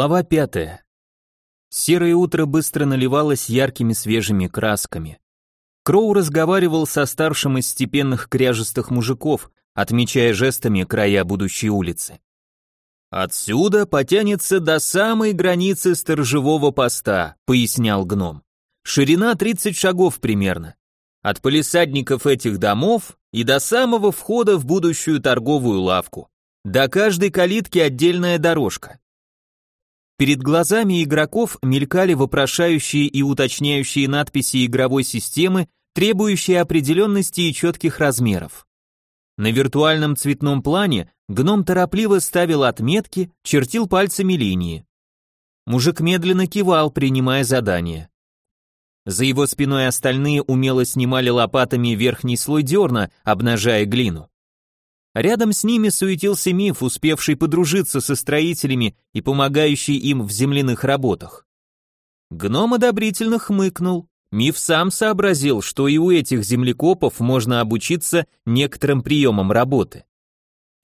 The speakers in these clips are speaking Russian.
Глава пятая. Серое утро быстро наливалось яркими свежими красками. Кроу разговаривал со старшим из степенных кряжестых мужиков, отмечая жестами края будущей улицы. «Отсюда потянется до самой границы сторожевого поста», — пояснял гном. «Ширина 30 шагов примерно. От полисадников этих домов и до самого входа в будущую торговую лавку. До каждой калитки отдельная дорожка. Перед глазами игроков мелькали вопрошающие и уточняющие надписи игровой системы, требующие определенности и четких размеров. На виртуальном цветном плане гном торопливо ставил отметки, чертил пальцами линии. Мужик медленно кивал, принимая задание. За его спиной остальные умело снимали лопатами верхний слой дерна, обнажая глину. Рядом с ними суетился миф, успевший подружиться со строителями и помогающий им в земляных работах. Гном одобрительно хмыкнул. Миф сам сообразил, что и у этих землекопов можно обучиться некоторым приемам работы.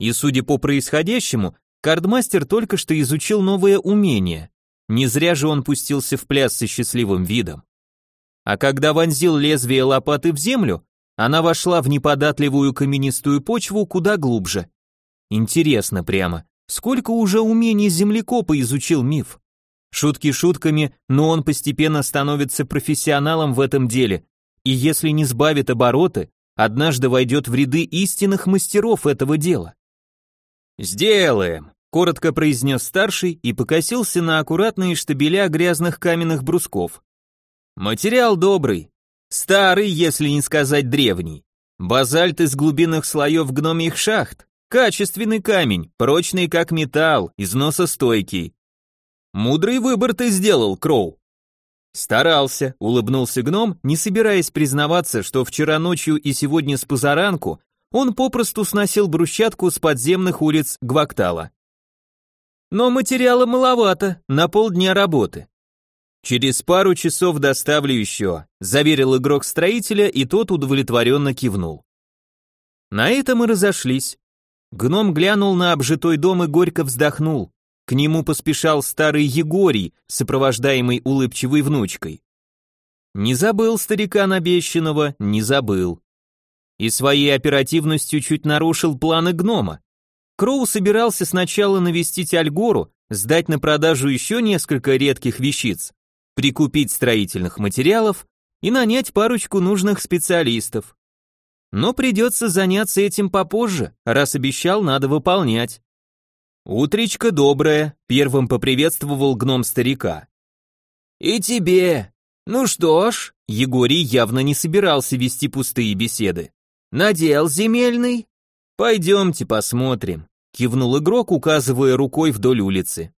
И судя по происходящему, кардмастер только что изучил новое умение. Не зря же он пустился в пляс со счастливым видом. А когда вонзил лезвие лопаты в землю, она вошла в неподатливую каменистую почву куда глубже. Интересно прямо, сколько уже умений землекопа изучил миф? Шутки шутками, но он постепенно становится профессионалом в этом деле, и если не сбавит обороты, однажды войдет в ряды истинных мастеров этого дела. «Сделаем», — коротко произнес старший и покосился на аккуратные штабеля грязных каменных брусков. «Материал добрый, Старый, если не сказать древний. Базальт из глубинных слоев гномьих шахт. Качественный камень, прочный как металл, износостойкий. Мудрый выбор ты сделал, Кроу. Старался, улыбнулся гном, не собираясь признаваться, что вчера ночью и сегодня с позаранку он попросту сносил брусчатку с подземных улиц Гвактала. Но материала маловато, на полдня работы. «Через пару часов доставлю еще», — заверил игрок строителя, и тот удовлетворенно кивнул. На этом и разошлись. Гном глянул на обжитой дом и горько вздохнул. К нему поспешал старый Егорий, сопровождаемый улыбчивой внучкой. Не забыл старика обещанного, не забыл. И своей оперативностью чуть нарушил планы гнома. Кроу собирался сначала навестить Альгору, сдать на продажу еще несколько редких вещиц, прикупить строительных материалов и нанять парочку нужных специалистов. Но придется заняться этим попозже, раз обещал, надо выполнять. «Утречка добрая», — первым поприветствовал гном старика. «И тебе. Ну что ж», — Егорий явно не собирался вести пустые беседы. «Надел земельный?» «Пойдемте посмотрим», — кивнул игрок, указывая рукой вдоль улицы.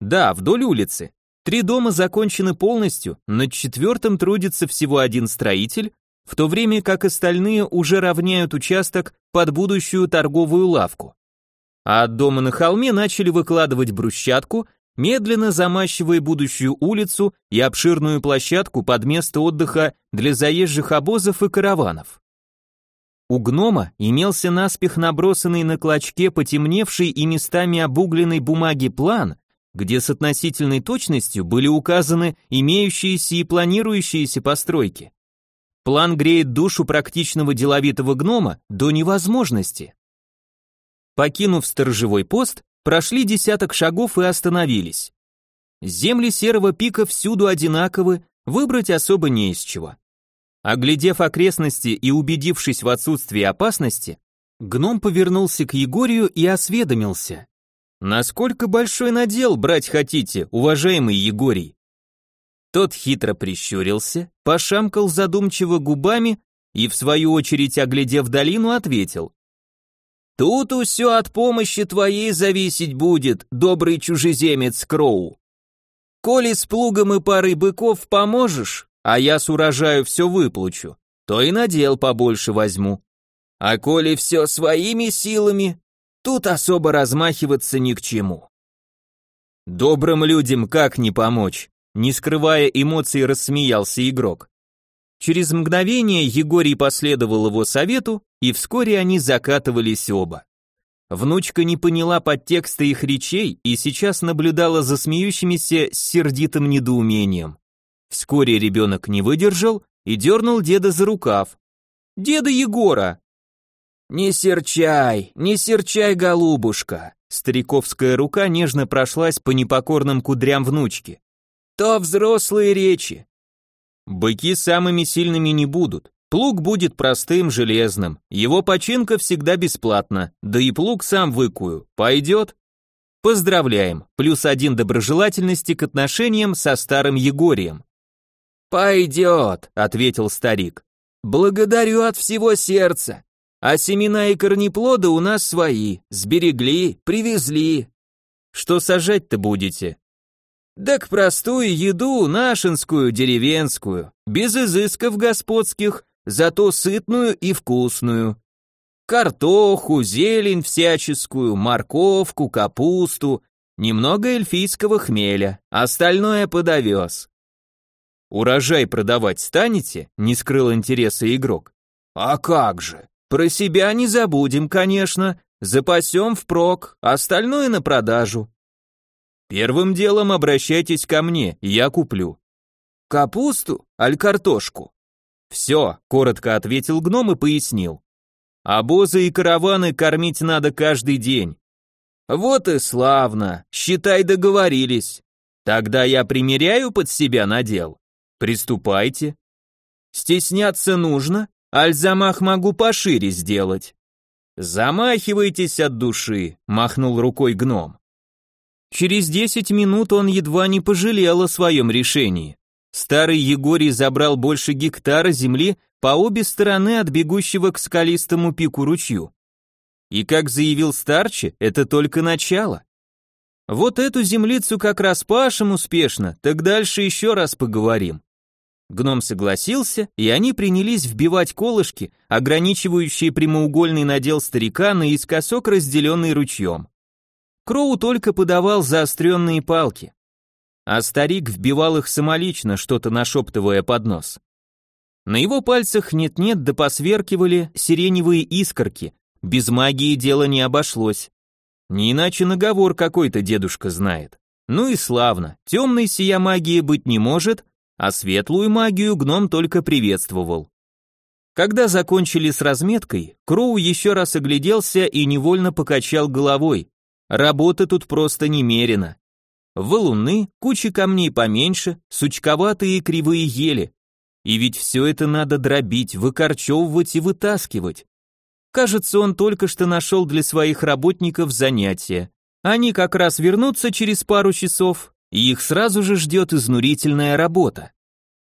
«Да, вдоль улицы. Три дома закончены полностью, над четвертым трудится всего один строитель, в то время как остальные уже равняют участок под будущую торговую лавку. А от дома на холме начали выкладывать брусчатку, медленно замащивая будущую улицу и обширную площадку под место отдыха для заезжих обозов и караванов. У гнома имелся наспех набросанный на клочке потемневший и местами обугленной бумаги план, где с относительной точностью были указаны имеющиеся и планирующиеся постройки. План греет душу практичного деловитого гнома до невозможности. Покинув сторожевой пост, прошли десяток шагов и остановились. Земли серого пика всюду одинаковы, выбрать особо не из чего. Оглядев окрестности и убедившись в отсутствии опасности, гном повернулся к Егорию и осведомился. Насколько большой надел брать хотите, уважаемый Егорий? Тот хитро прищурился, пошамкал задумчиво губами и, в свою очередь, оглядев долину, ответил. «Тут все от помощи твоей зависеть будет, добрый чужеземец Кроу. Коли с плугом и парой быков поможешь, а я с урожаю все выплачу, то и надел побольше возьму. А коли все своими силами, Тут особо размахиваться ни к чему. Добрым людям как не помочь? Не скрывая эмоций, рассмеялся игрок. Через мгновение Егорий последовал его совету, и вскоре они закатывались оба. Внучка не поняла подтекста их речей и сейчас наблюдала за смеющимися с сердитым недоумением. Вскоре ребенок не выдержал и дернул деда за рукав. «Деда Егора!» «Не серчай, не серчай, голубушка!» Стариковская рука нежно прошлась по непокорным кудрям внучки. «То взрослые речи!» «Быки самыми сильными не будут. Плуг будет простым, железным. Его починка всегда бесплатна. Да и плуг сам выкую. Пойдет?» Поздравляем, плюс один доброжелательности к отношениям со старым Егорием. «Пойдет», — ответил старик. «Благодарю от всего сердца. А семена и корнеплоды у нас свои, сберегли, привезли. Что сажать-то будете? Так простую еду, нашинскую, деревенскую, без изысков господских, зато сытную и вкусную. Картоху, зелень всяческую, морковку, капусту, немного эльфийского хмеля, остальное подовез. Урожай продавать станете? Не скрыл интереса игрок. А как же? Про себя не забудем, конечно, запасем впрок, остальное на продажу. Первым делом обращайтесь ко мне, я куплю. Капусту, аль картошку? Все, коротко ответил гном и пояснил. Обозы и караваны кормить надо каждый день. Вот и славно, считай договорились. Тогда я примеряю под себя надел. Приступайте. Стесняться нужно, Аль замах могу пошире сделать. Замахивайтесь от души, махнул рукой гном. Через десять минут он едва не пожалел о своем решении. Старый Егорий забрал больше гектара земли по обе стороны от бегущего к скалистому пику ручью. И как заявил Старче, это только начало. Вот эту землицу как раз пашем успешно, так дальше еще раз поговорим. Гном согласился, и они принялись вбивать колышки, ограничивающие прямоугольный надел старика наискосок разделенный ручьем. Кроу только подавал заостренные палки, а старик вбивал их самолично, что-то нашептывая под нос. На его пальцах нет-нет да посверкивали сиреневые искорки, без магии дело не обошлось. Не иначе наговор какой-то дедушка знает. Ну и славно, темной сия магии быть не может, а светлую магию гном только приветствовал. Когда закончили с разметкой, Кроу еще раз огляделся и невольно покачал головой. Работа тут просто немерена. Валуны, куча камней поменьше, сучковатые и кривые ели. И ведь все это надо дробить, выкорчевывать и вытаскивать. Кажется, он только что нашел для своих работников занятие. Они как раз вернутся через пару часов, и их сразу же ждет изнурительная работа.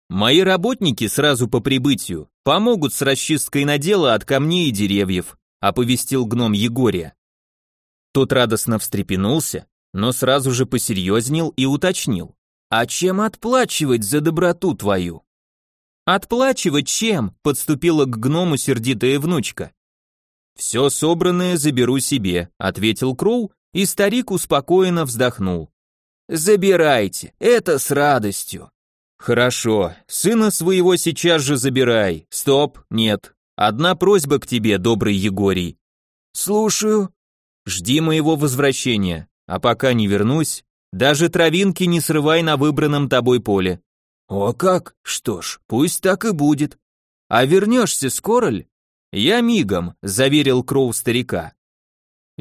Мои работники сразу по прибытию помогут с расчисткой надела от камней и деревьев, оповестил гном Егория. Тот радостно встрепенулся, но сразу же посерьезнел и уточнил. «А чем отплачивать за доброту твою?» «Отплачивать чем?» — подступила к гному сердитая внучка. «Все собранное заберу себе», — ответил Кроу, и старик успокоенно вздохнул. Забирайте, это с радостью. Хорошо, сына своего сейчас же забирай. Стоп, нет. Одна просьба к тебе, добрый Егорий. Слушаю. Жди моего возвращения, а пока не вернусь, даже травинки не срывай на выбранном тобой поле. О как? Что ж, пусть так и будет. А вернешься скоро ли? Я мигом, заверил Кроу старика.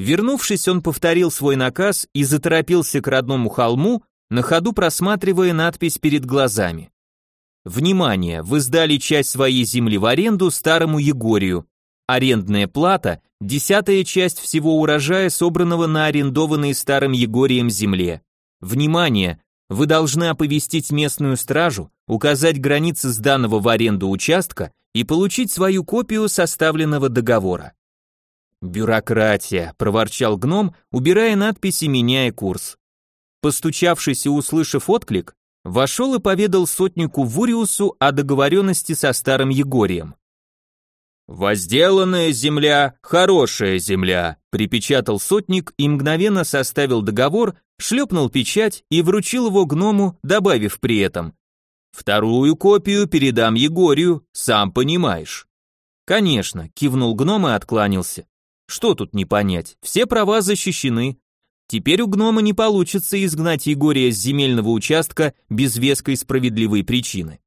Вернувшись, он повторил свой наказ и заторопился к родному холму, на ходу просматривая надпись перед глазами. Внимание, вы сдали часть своей земли в аренду старому Егорию. Арендная плата – десятая часть всего урожая, собранного на арендованной старым Егорием земле. Внимание, вы должны оповестить местную стражу, указать границы сданного в аренду участка и получить свою копию составленного договора. «Бюрократия», — проворчал гном, убирая надписи, меняя курс. Постучавшись и услышав отклик, вошел и поведал сотнику Вуриусу о договоренности со старым Егорием. «Возделанная земля – хорошая земля», – припечатал сотник и мгновенно составил договор, шлепнул печать и вручил его гному, добавив при этом «Вторую копию передам Егорию, сам понимаешь». «Конечно», – кивнул гном и откланялся. Что тут не понять? Все права защищены. Теперь у гнома не получится изгнать Егория с земельного участка без веской справедливой причины.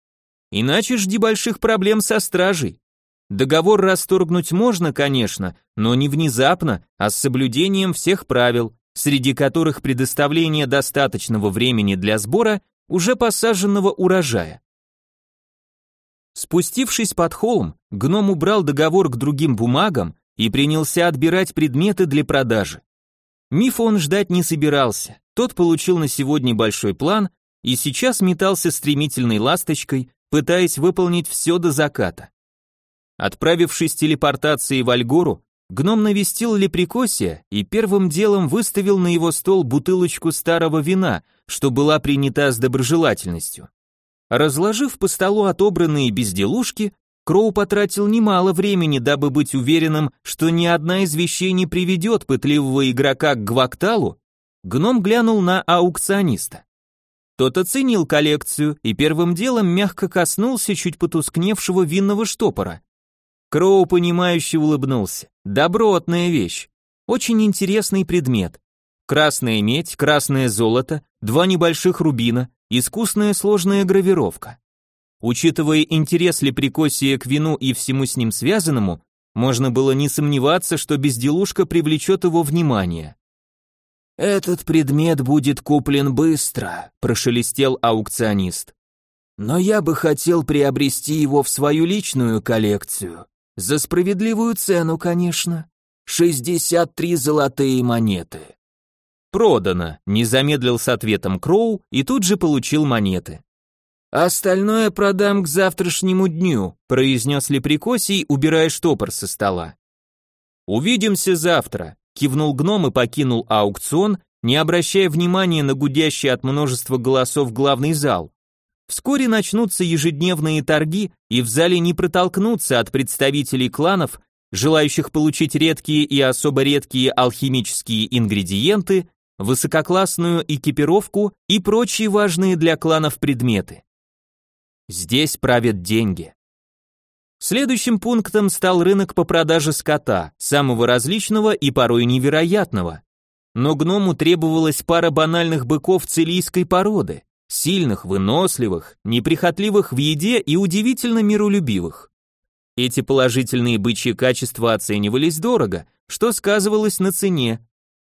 Иначе жди больших проблем со стражей. Договор расторгнуть можно, конечно, но не внезапно, а с соблюдением всех правил, среди которых предоставление достаточного времени для сбора уже посаженного урожая. Спустившись под холм, гном убрал договор к другим бумагам и принялся отбирать предметы для продажи. Мифа он ждать не собирался. Тот получил на сегодня большой план и сейчас метался стремительной ласточкой, пытаясь выполнить все до заката. Отправившись телепортацией в Альгору, гном навестил Лепрекосия и первым делом выставил на его стол бутылочку старого вина, что была принята с доброжелательностью. Разложив по столу отобранные безделушки, Кроу потратил немало времени, дабы быть уверенным, что ни одна из вещей не приведет пытливого игрока к Гвакталу, гном глянул на аукциониста. Тот оценил коллекцию и первым делом мягко коснулся чуть потускневшего винного штопора. Кроу, понимающе улыбнулся. Добротная вещь. Очень интересный предмет. Красная медь, красное золото, два небольших рубина, искусная сложная гравировка. Учитывая интерес Лепрекосия к вину и всему с ним связанному, можно было не сомневаться, что безделушка привлечет его внимание. «Этот предмет будет куплен быстро», – прошелестел аукционист. «Но я бы хотел приобрести его в свою личную коллекцию. За справедливую цену, конечно. 63 золотые монеты». «Продано», – не замедлил с ответом Кроу и тут же получил монеты. «Остальное продам к завтрашнему дню», произнес Лепрекосий, убирая штопор со стола. «Увидимся завтра», кивнул гном и покинул аукцион, не обращая внимания на гудящий от множества голосов главный зал. Вскоре начнутся ежедневные торги, и в зале не протолкнуться от представителей кланов, желающих получить редкие и особо редкие алхимические ингредиенты, высококлассную экипировку и прочие важные для кланов предметы. Здесь правят деньги. Следующим пунктом стал рынок по продаже скота, самого различного и порой невероятного. Но гному требовалась пара банальных быков целийской породы, сильных, выносливых, неприхотливых в еде и удивительно миролюбивых. Эти положительные бычьи качества оценивались дорого, что сказывалось на цене.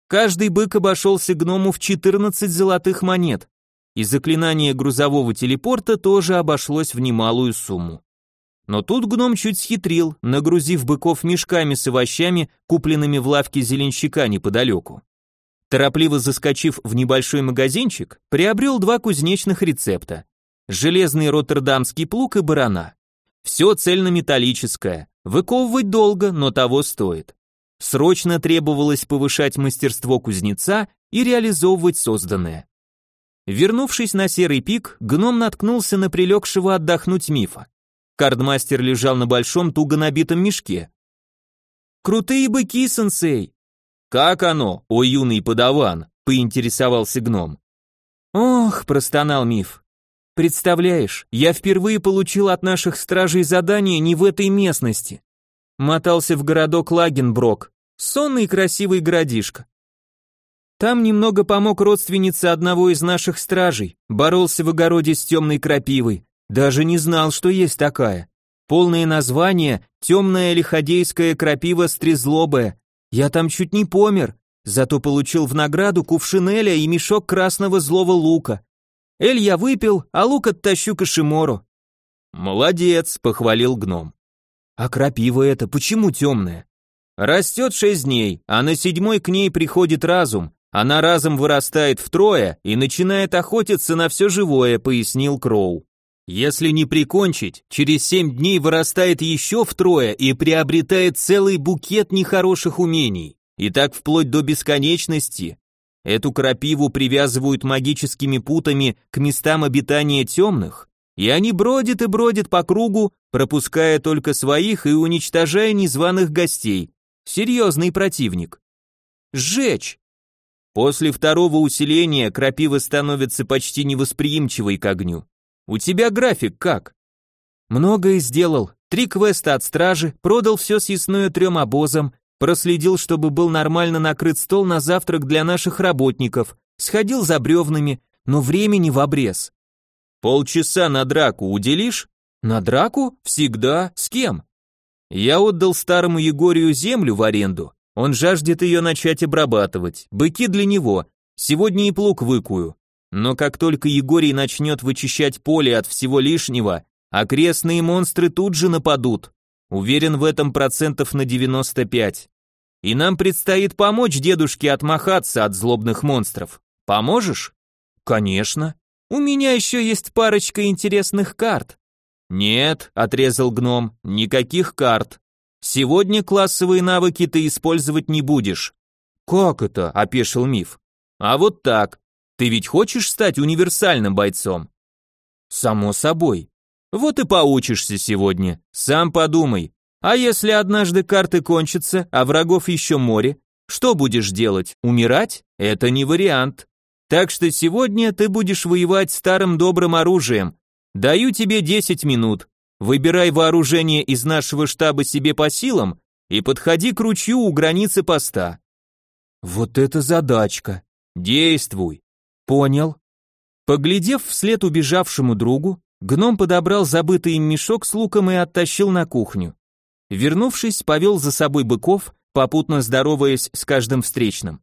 Каждый бык обошелся гному в 14 золотых монет, и заклинание грузового телепорта тоже обошлось в немалую сумму. Но тут гном чуть схитрил, нагрузив быков мешками с овощами, купленными в лавке зеленщика неподалеку. Торопливо заскочив в небольшой магазинчик, приобрел два кузнечных рецепта. Железный роттердамский плуг и барана. Все цельнометаллическое, выковывать долго, но того стоит. Срочно требовалось повышать мастерство кузнеца и реализовывать созданное. Вернувшись на серый пик, гном наткнулся на прилегшего отдохнуть мифа. Кардмастер лежал на большом туго набитом мешке. «Крутые быки, сенсей!» «Как оно, о юный подаван?» — поинтересовался гном. «Ох», — простонал миф. «Представляешь, я впервые получил от наших стражей задание не в этой местности. Мотался в городок Лагенброк, сонный красивый городишко. Там немного помог родственнице одного из наших стражей, боролся в огороде с темной крапивой, даже не знал, что есть такая. Полное название «Темная лиходейская крапива стрезлобая». Я там чуть не помер, зато получил в награду кувшин Эля и мешок красного злого лука. Эль я выпил, а лук оттащу к Ашимору. Молодец, похвалил гном. А крапива это почему темная? Растет шесть дней, а на седьмой к ней приходит разум, она разом вырастает втрое и начинает охотиться на все живое, пояснил Кроу. Если не прикончить, через семь дней вырастает еще втрое и приобретает целый букет нехороших умений. И так вплоть до бесконечности. Эту крапиву привязывают магическими путами к местам обитания темных, и они бродят и бродят по кругу, пропуская только своих и уничтожая незваных гостей. Серьезный противник. Сжечь! После второго усиления крапива становится почти невосприимчивой к огню. У тебя график как? Многое сделал. Три квеста от стражи, продал все съестное трем обозам, проследил, чтобы был нормально накрыт стол на завтрак для наших работников, сходил за бревнами, но времени в обрез. Полчаса на драку уделишь? На драку? Всегда. С кем? Я отдал старому Егорию землю в аренду. Он жаждет ее начать обрабатывать. Быки для него. Сегодня и плуг выкую. Но как только Егорий начнет вычищать поле от всего лишнего, окрестные монстры тут же нападут. Уверен в этом процентов на 95. И нам предстоит помочь дедушке отмахаться от злобных монстров. Поможешь? Конечно. У меня еще есть парочка интересных карт. Нет, отрезал гном, никаких карт. Сегодня классовые навыки ты использовать не будешь. Как это? опешил миф. А вот так. Ты ведь хочешь стать универсальным бойцом? Само собой. Вот и поучишься сегодня. Сам подумай. А если однажды карты кончатся, а врагов еще море, что будешь делать? Умирать? Это не вариант. Так что сегодня ты будешь воевать старым добрым оружием. Даю тебе 10 минут. Выбирай вооружение из нашего штаба себе по силам и подходи к ручью у границы поста. Вот это задачка. Действуй. Понял. Поглядев вслед убежавшему другу, гном подобрал забытый им мешок с луком и оттащил на кухню. Вернувшись, повел за собой быков, попутно здороваясь с каждым встречным.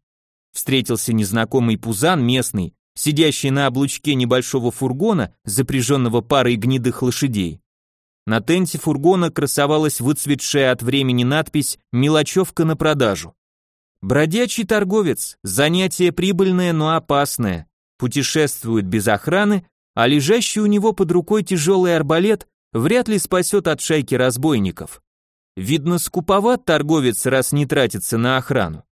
Встретился незнакомый пузан местный, сидящий на облучке небольшого фургона, запряженного парой гнедых лошадей. На тенте фургона красовалась выцветшая от времени надпись «Мелочевка на продажу». Бродячий торговец, занятие прибыльное, но опасное путешествует без охраны, а лежащий у него под рукой тяжелый арбалет вряд ли спасет от шайки разбойников. Видно, скуповат торговец, раз не тратится на охрану.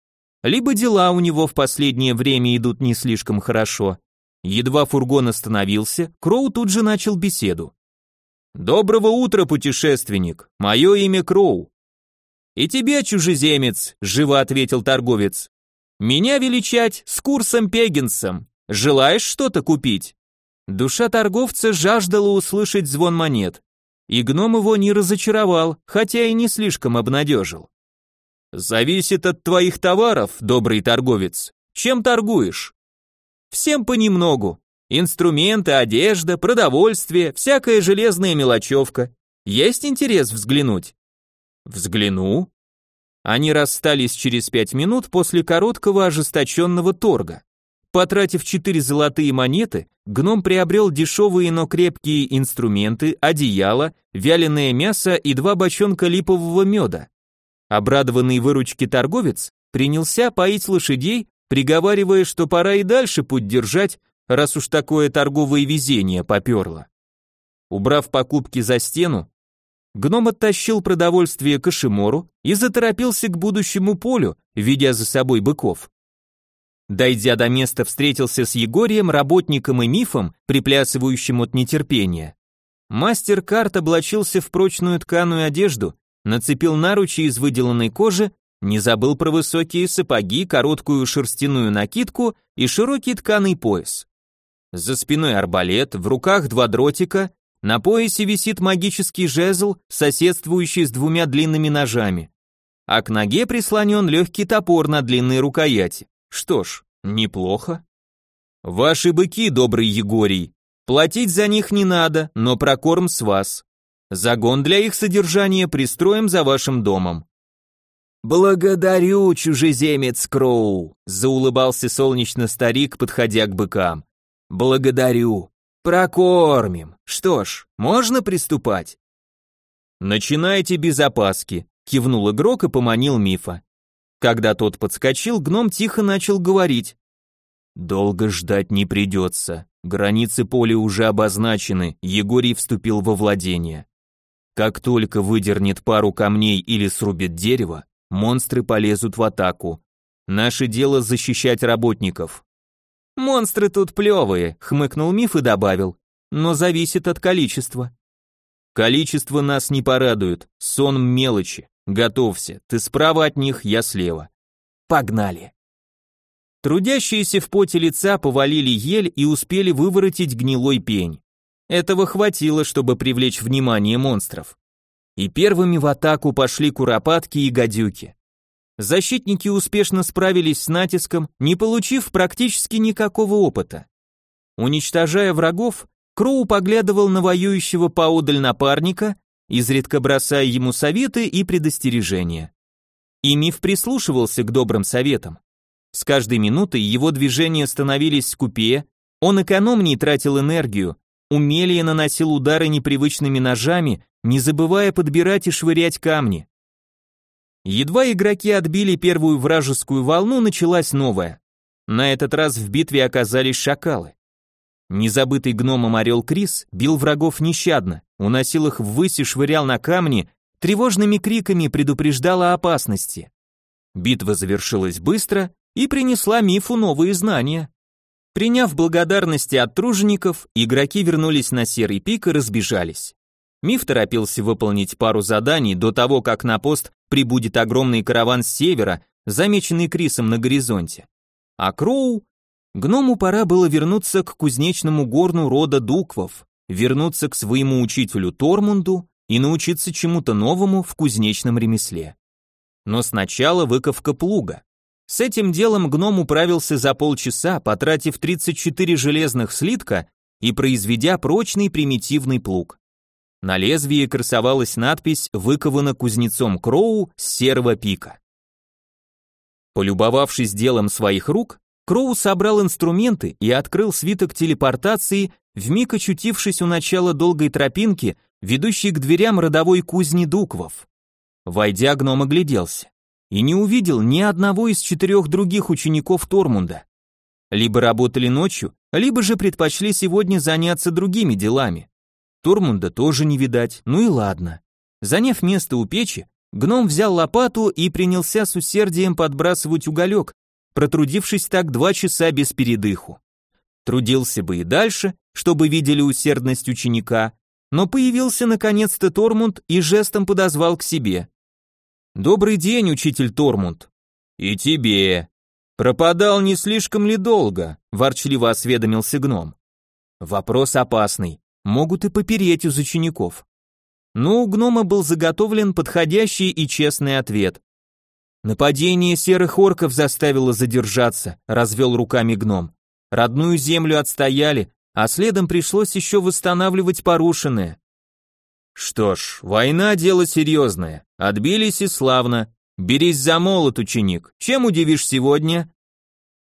Либо дела у него в последнее время идут не слишком хорошо. Едва фургон остановился, Кроу тут же начал беседу. «Доброго утра, путешественник, мое имя Кроу». «И тебе, чужеземец», — живо ответил торговец. «Меня величать с курсом Пегинсом. Желаешь что-то купить?» Душа торговца жаждала услышать звон монет, и гном его не разочаровал, хотя и не слишком обнадежил. «Зависит от твоих товаров, добрый торговец. Чем торгуешь?» «Всем понемногу. Инструменты, одежда, продовольствие, всякая железная мелочевка. Есть интерес взглянуть?» «Взгляну». Они расстались через пять минут после короткого ожесточенного торга. Потратив четыре золотые монеты, гном приобрел дешевые, но крепкие инструменты, одеяло, вяленое мясо и два бочонка липового меда. Обрадованный выручке торговец принялся поить лошадей, приговаривая, что пора и дальше путь держать, раз уж такое торговое везение поперло. Убрав покупки за стену, гном оттащил продовольствие к Ашимору и заторопился к будущему полю, ведя за собой быков. Дойдя до места, встретился с Егорием, работником и мифом, приплясывающим от нетерпения. Мастер карт облачился в прочную тканую одежду, нацепил наручи из выделанной кожи, не забыл про высокие сапоги, короткую шерстяную накидку и широкий тканый пояс. За спиной арбалет, в руках два дротика, на поясе висит магический жезл, соседствующий с двумя длинными ножами. А к ноге прислонен легкий топор на длинной рукояти. Что ж, неплохо. Ваши быки, добрый Егорий, платить за них не надо, но прокорм с вас. Загон для их содержания пристроим за вашим домом. Благодарю, чужеземец Кроу, заулыбался солнечно старик, подходя к быкам. Благодарю. Прокормим. Что ж, можно приступать. Начинайте без опаски, кивнул игрок и поманил мифа. Когда тот подскочил, гном тихо начал говорить. «Долго ждать не придется. Границы поля уже обозначены, Егорий вступил во владение. Как только выдернет пару камней или срубит дерево, монстры полезут в атаку. Наше дело защищать работников». «Монстры тут плевые», — хмыкнул Миф и добавил. «Но зависит от количества». «Количество нас не порадует, сон мелочи. Готовься, ты справа от них, я слева. Погнали. Трудящиеся в поте лица повалили ель и успели выворотить гнилой пень. Этого хватило, чтобы привлечь внимание монстров. И первыми в атаку пошли куропатки и гадюки. Защитники успешно справились с натиском, не получив практически никакого опыта. Уничтожая врагов, Кроу поглядывал на воюющего поодаль напарника, изредка бросая ему советы и предостережения. И Миф прислушивался к добрым советам. С каждой минутой его движения становились скупее, он экономнее тратил энергию, умелее наносил удары непривычными ножами, не забывая подбирать и швырять камни. Едва игроки отбили первую вражескую волну, началась новая. На этот раз в битве оказались шакалы. Незабытый гномом орел Крис бил врагов нещадно, уносил их ввысь и швырял на камни, тревожными криками предупреждал о опасности. Битва завершилась быстро и принесла мифу новые знания. Приняв благодарности от тружеников, игроки вернулись на серый пик и разбежались. Миф торопился выполнить пару заданий до того, как на пост прибудет огромный караван с севера, замеченный Крисом на горизонте. А Кроу Гному пора было вернуться к кузнечному горну рода Дуквов, вернуться к своему учителю Тормунду и научиться чему-то новому в кузнечном ремесле. Но сначала выковка плуга. С этим делом гном управился за полчаса, потратив 34 железных слитка и произведя прочный примитивный плуг. На лезвии красовалась надпись «Выкована кузнецом Кроу с серого пика». Полюбовавшись делом своих рук, Кроу собрал инструменты и открыл свиток телепортации, вмиг очутившись у начала долгой тропинки, ведущей к дверям родовой кузни Дуквов. Войдя, гном огляделся и не увидел ни одного из четырех других учеников Тормунда. Либо работали ночью, либо же предпочли сегодня заняться другими делами. Тормунда тоже не видать, ну и ладно. Заняв место у печи, гном взял лопату и принялся с усердием подбрасывать уголек, протрудившись так два часа без передыху. Трудился бы и дальше, чтобы видели усердность ученика, но появился наконец-то Тормунд и жестом подозвал к себе. «Добрый день, учитель Тормунд». «И тебе». «Пропадал не слишком ли долго?» – ворчливо осведомился гном. «Вопрос опасный. Могут и попереть из учеников». Но у гнома был заготовлен подходящий и честный ответ. Нападение серых орков заставило задержаться, развел руками гном. Родную землю отстояли, а следом пришлось еще восстанавливать порушенное. Что ж, война дело серьезное. Отбились и славно. Берись за молот, ученик. Чем удивишь сегодня?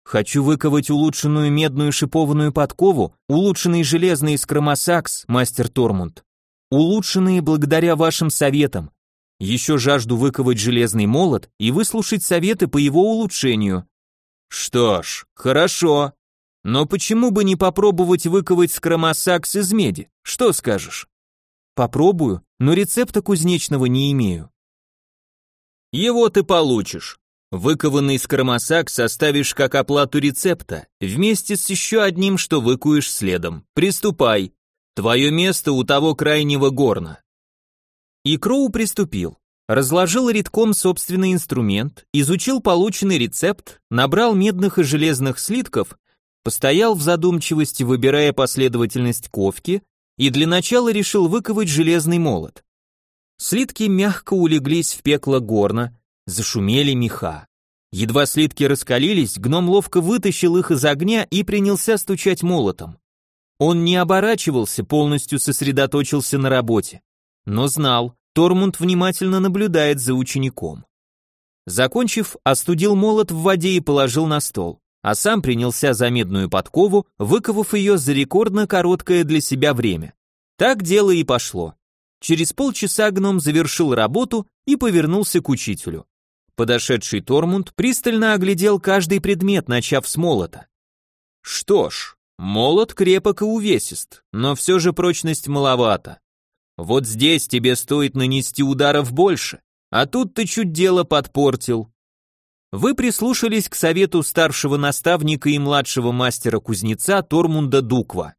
Хочу выковать улучшенную медную шипованную подкову, улучшенный железный скромосакс, мастер Тормунд. Улучшенные благодаря вашим советам. Еще жажду выковать железный молот и выслушать советы по его улучшению. Что ж, хорошо. Но почему бы не попробовать выковать скромосакс из меди? Что скажешь? Попробую, но рецепта кузнечного не имею. Его ты получишь. Выкованный скромосак составишь как оплату рецепта, вместе с еще одним, что выкуешь следом. Приступай. Твое место у того крайнего горна. И Кроу приступил. Разложил редком собственный инструмент, изучил полученный рецепт, набрал медных и железных слитков, постоял в задумчивости, выбирая последовательность ковки, и для начала решил выковать железный молот. Слитки мягко улеглись в пекло горна, зашумели меха. Едва слитки раскалились, гном ловко вытащил их из огня и принялся стучать молотом. Он не оборачивался, полностью сосредоточился на работе но знал, Тормунд внимательно наблюдает за учеником. Закончив, остудил молот в воде и положил на стол, а сам принялся за медную подкову, выковав ее за рекордно короткое для себя время. Так дело и пошло. Через полчаса гном завершил работу и повернулся к учителю. Подошедший Тормунд пристально оглядел каждый предмет, начав с молота. Что ж, молот крепок и увесист, но все же прочность маловато. Вот здесь тебе стоит нанести ударов больше, а тут ты чуть дело подпортил. Вы прислушались к совету старшего наставника и младшего мастера-кузнеца Тормунда Дуква.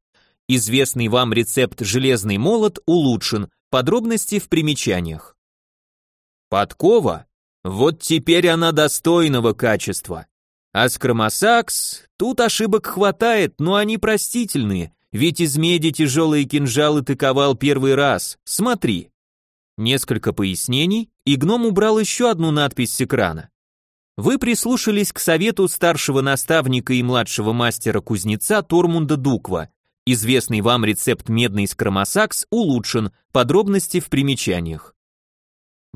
Известный вам рецепт «Железный молот» улучшен, подробности в примечаниях. Подкова? Вот теперь она достойного качества. А скромосакс? Тут ошибок хватает, но они простительные, ведь из меди тяжелые кинжалы ты ковал первый раз. Смотри. Несколько пояснений, и гном убрал еще одну надпись с экрана. Вы прислушались к совету старшего наставника и младшего мастера-кузнеца Тормунда Дуква. Известный вам рецепт медный скромосакс улучшен, подробности в примечаниях.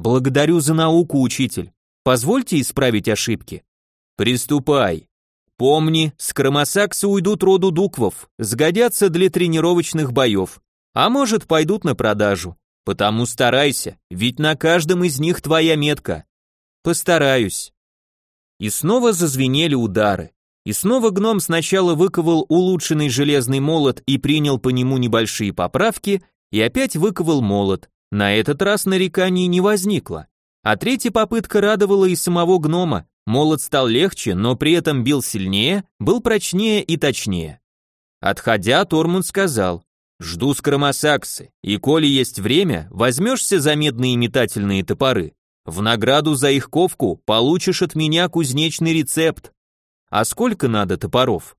Благодарю за науку, учитель. Позвольте исправить ошибки. Приступай. Помни, скромосаксы уйдут роду Дуквов, сгодятся для тренировочных боев, а может пойдут на продажу. Потому старайся, ведь на каждом из них твоя метка. Постараюсь. И снова зазвенели удары. И снова гном сначала выковал улучшенный железный молот и принял по нему небольшие поправки, и опять выковал молот. На этот раз нареканий не возникло. А третья попытка радовала и самого гнома. Молот стал легче, но при этом бил сильнее, был прочнее и точнее. Отходя, Тормунд сказал, «Жду скромосаксы, и коли есть время, возьмешься за медные метательные топоры. В награду за их ковку получишь от меня кузнечный рецепт. А сколько надо топоров?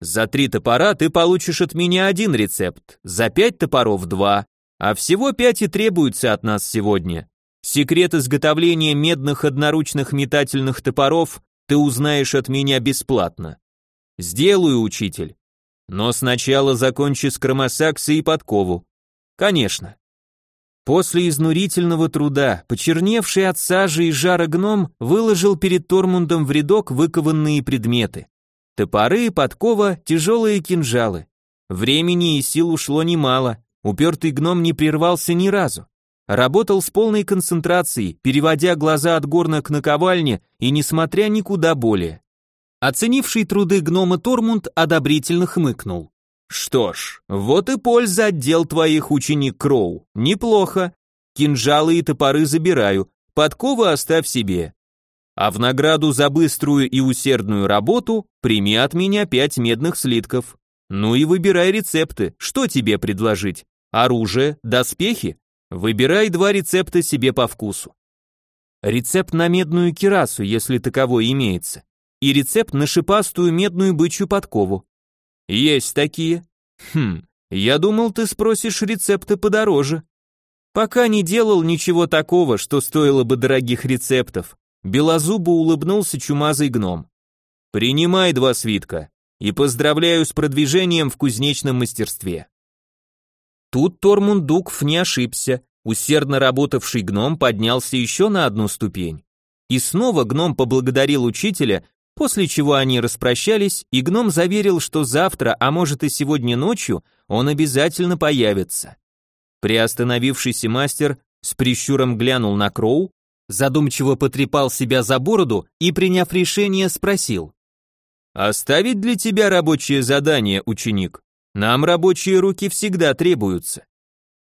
За три топора ты получишь от меня один рецепт, за пять топоров два, а всего пять и требуется от нас сегодня. Секрет изготовления медных одноручных метательных топоров ты узнаешь от меня бесплатно. Сделаю, учитель. Но сначала закончи с кромосаксой и подкову. Конечно. После изнурительного труда, почерневший от сажи и жара гном выложил перед Тормундом в рядок выкованные предметы. Топоры, подкова, тяжелые кинжалы. Времени и сил ушло немало, упертый гном не прервался ни разу. Работал с полной концентрацией, переводя глаза от горна к наковальне и несмотря никуда более. Оценивший труды гнома Тормунд одобрительно хмыкнул. Что ж, вот и польза от дел твоих, ученик Кроу. Неплохо. Кинжалы и топоры забираю, подковы оставь себе. А в награду за быструю и усердную работу прими от меня пять медных слитков. Ну и выбирай рецепты, что тебе предложить? Оружие, доспехи? Выбирай два рецепта себе по вкусу. Рецепт на медную кирасу, если таковой имеется, и рецепт на шипастую медную бычью подкову. Есть такие. Хм, я думал, ты спросишь рецепты подороже. Пока не делал ничего такого, что стоило бы дорогих рецептов. Белозубо улыбнулся чумазый гном. Принимай два свитка и поздравляю с продвижением в кузнечном мастерстве. Тут Тормунд Дукф не ошибся. Усердно работавший гном поднялся еще на одну ступень. И снова гном поблагодарил учителя После чего они распрощались, и гном заверил, что завтра, а может и сегодня ночью, он обязательно появится. Приостановившийся мастер с прищуром глянул на Кроу, задумчиво потрепал себя за бороду и, приняв решение, спросил. «Оставить для тебя рабочее задание, ученик? Нам рабочие руки всегда требуются».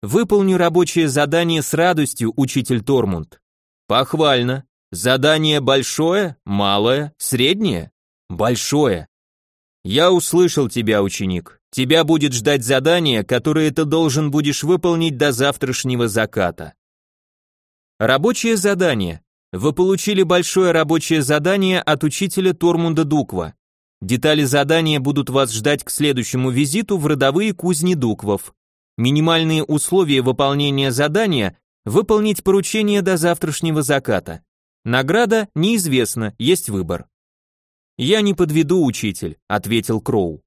«Выполню рабочее задание с радостью, учитель Тормунд». «Похвально. Задание большое, малое, среднее? Большое. Я услышал тебя, ученик. Тебя будет ждать задание, которое ты должен будешь выполнить до завтрашнего заката. Рабочее задание. Вы получили большое рабочее задание от учителя Тормунда Дуква. Детали задания будут вас ждать к следующему визиту в родовые кузни Дуквов. Минимальные условия выполнения задания – выполнить поручение до завтрашнего заката. Награда неизвестна, есть выбор. Я не подведу, учитель, ответил Кроу.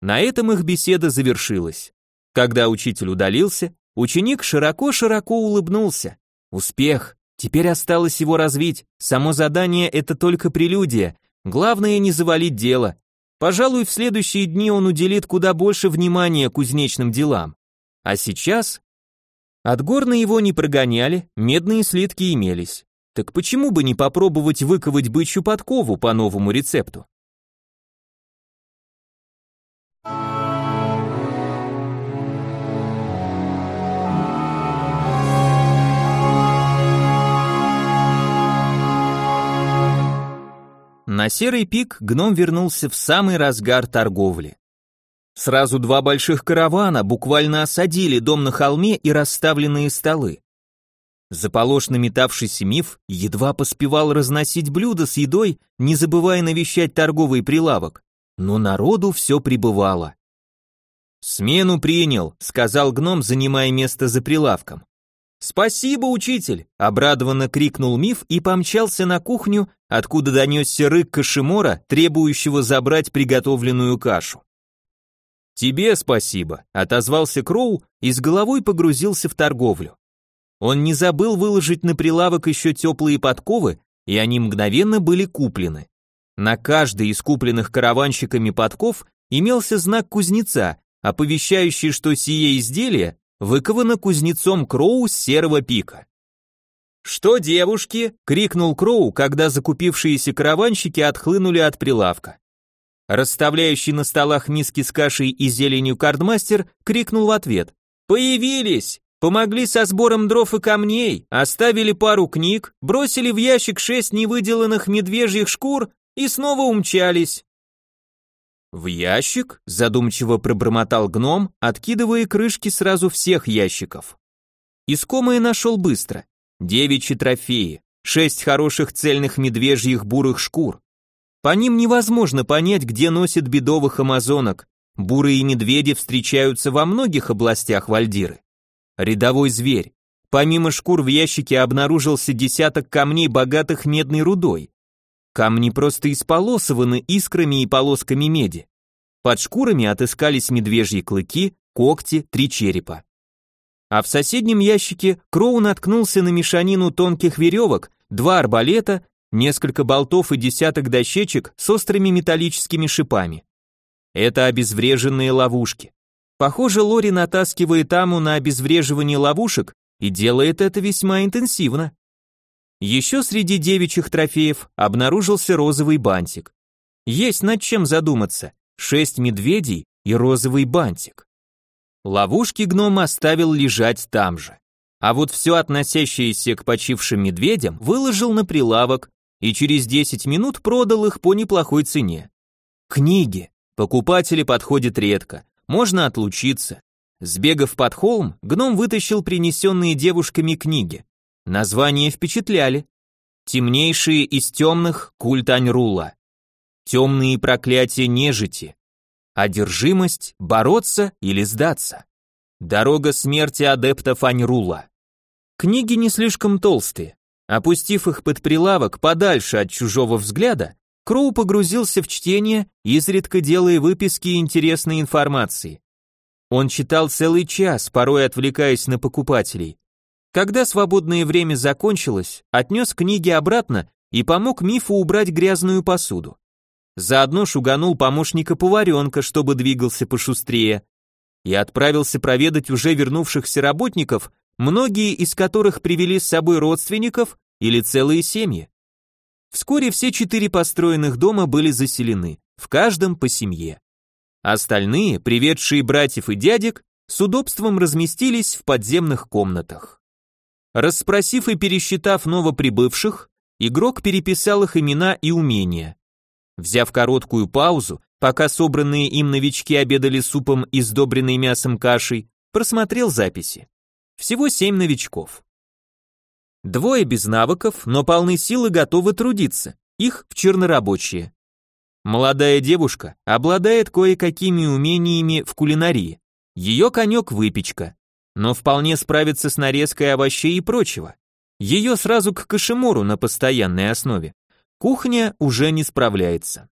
На этом их беседа завершилась. Когда учитель удалился, ученик широко-широко улыбнулся. Успех. Теперь осталось его развить. Само задание это только прелюдия. Главное не завалить дело. Пожалуй, в следующие дни он уделит куда больше внимания кузнечным делам. А сейчас от горна его не прогоняли, медные слитки имелись. Так почему бы не попробовать выковать бычью подкову по новому рецепту? На серый пик гном вернулся в самый разгар торговли. Сразу два больших каравана буквально осадили дом на холме и расставленные столы. Заполошно метавшийся миф едва поспевал разносить блюда с едой, не забывая навещать торговый прилавок. Но народу все прибывало. «Смену принял», — сказал гном, занимая место за прилавком. «Спасибо, учитель!» — обрадованно крикнул миф и помчался на кухню, откуда донесся рык Кашимора, требующего забрать приготовленную кашу. «Тебе спасибо», — отозвался Кроу и с головой погрузился в торговлю. Он не забыл выложить на прилавок еще теплые подковы, и они мгновенно были куплены. На каждой из купленных караванщиками подков имелся знак кузнеца, оповещающий, что сие изделие выковано кузнецом Кроу с серого пика. «Что, девушки?» — крикнул Кроу, когда закупившиеся караванщики отхлынули от прилавка. Расставляющий на столах миски с кашей и зеленью кардмастер крикнул в ответ. «Появились! Помогли со сбором дров и камней, оставили пару книг, бросили в ящик шесть невыделанных медвежьих шкур и снова умчались». «В ящик?» – задумчиво пробормотал гном, откидывая крышки сразу всех ящиков. Искомое нашел быстро. Девичьи трофеи, шесть хороших цельных медвежьих бурых шкур. По ним невозможно понять, где носят бедовых амазонок. Бурые медведи встречаются во многих областях Вальдиры. Рядовой зверь. Помимо шкур в ящике обнаружился десяток камней, богатых медной рудой. Камни просто исполосованы искрами и полосками меди. Под шкурами отыскались медвежьи клыки, когти, три черепа. А в соседнем ящике Кроу наткнулся на мешанину тонких веревок, два арбалета, несколько болтов и десяток дощечек с острыми металлическими шипами. Это обезвреженные ловушки. Похоже, Лори натаскивает Аму на обезвреживание ловушек и делает это весьма интенсивно. Еще среди девичьих трофеев обнаружился розовый бантик. Есть над чем задуматься. Шесть медведей и розовый бантик. Ловушки гном оставил лежать там же. А вот все относящееся к почившим медведям выложил на прилавок и через 10 минут продал их по неплохой цене. Книги. Покупатели подходят редко, можно отлучиться. Сбегав под холм, гном вытащил принесенные девушками книги. Названия впечатляли. Темнейшие из темных культ Аньрула. Темные проклятия нежити. Одержимость, бороться или сдаться. Дорога смерти адептов Аньрула. Книги не слишком толстые. Опустив их под прилавок подальше от чужого взгляда, Кроу погрузился в чтение, изредка делая выписки интересной информации. Он читал целый час, порой отвлекаясь на покупателей. Когда свободное время закончилось, отнес книги обратно и помог Мифу убрать грязную посуду. Заодно шуганул помощника поваренка, чтобы двигался пошустрее, и отправился проведать уже вернувшихся работников, многие из которых привели с собой родственников или целые семьи. Вскоре все четыре построенных дома были заселены, в каждом по семье. Остальные, приведшие братьев и дядек, с удобством разместились в подземных комнатах. Расспросив и пересчитав новоприбывших, игрок переписал их имена и умения. Взяв короткую паузу, пока собранные им новички обедали супом и сдобренной мясом кашей, просмотрел записи. Всего семь новичков. Двое без навыков, но полны сил и готовы трудиться, их в чернорабочие. Молодая девушка обладает кое-какими умениями в кулинарии. Ее конек выпечка но вполне справится с нарезкой овощей и прочего. Ее сразу к кашемору на постоянной основе. Кухня уже не справляется.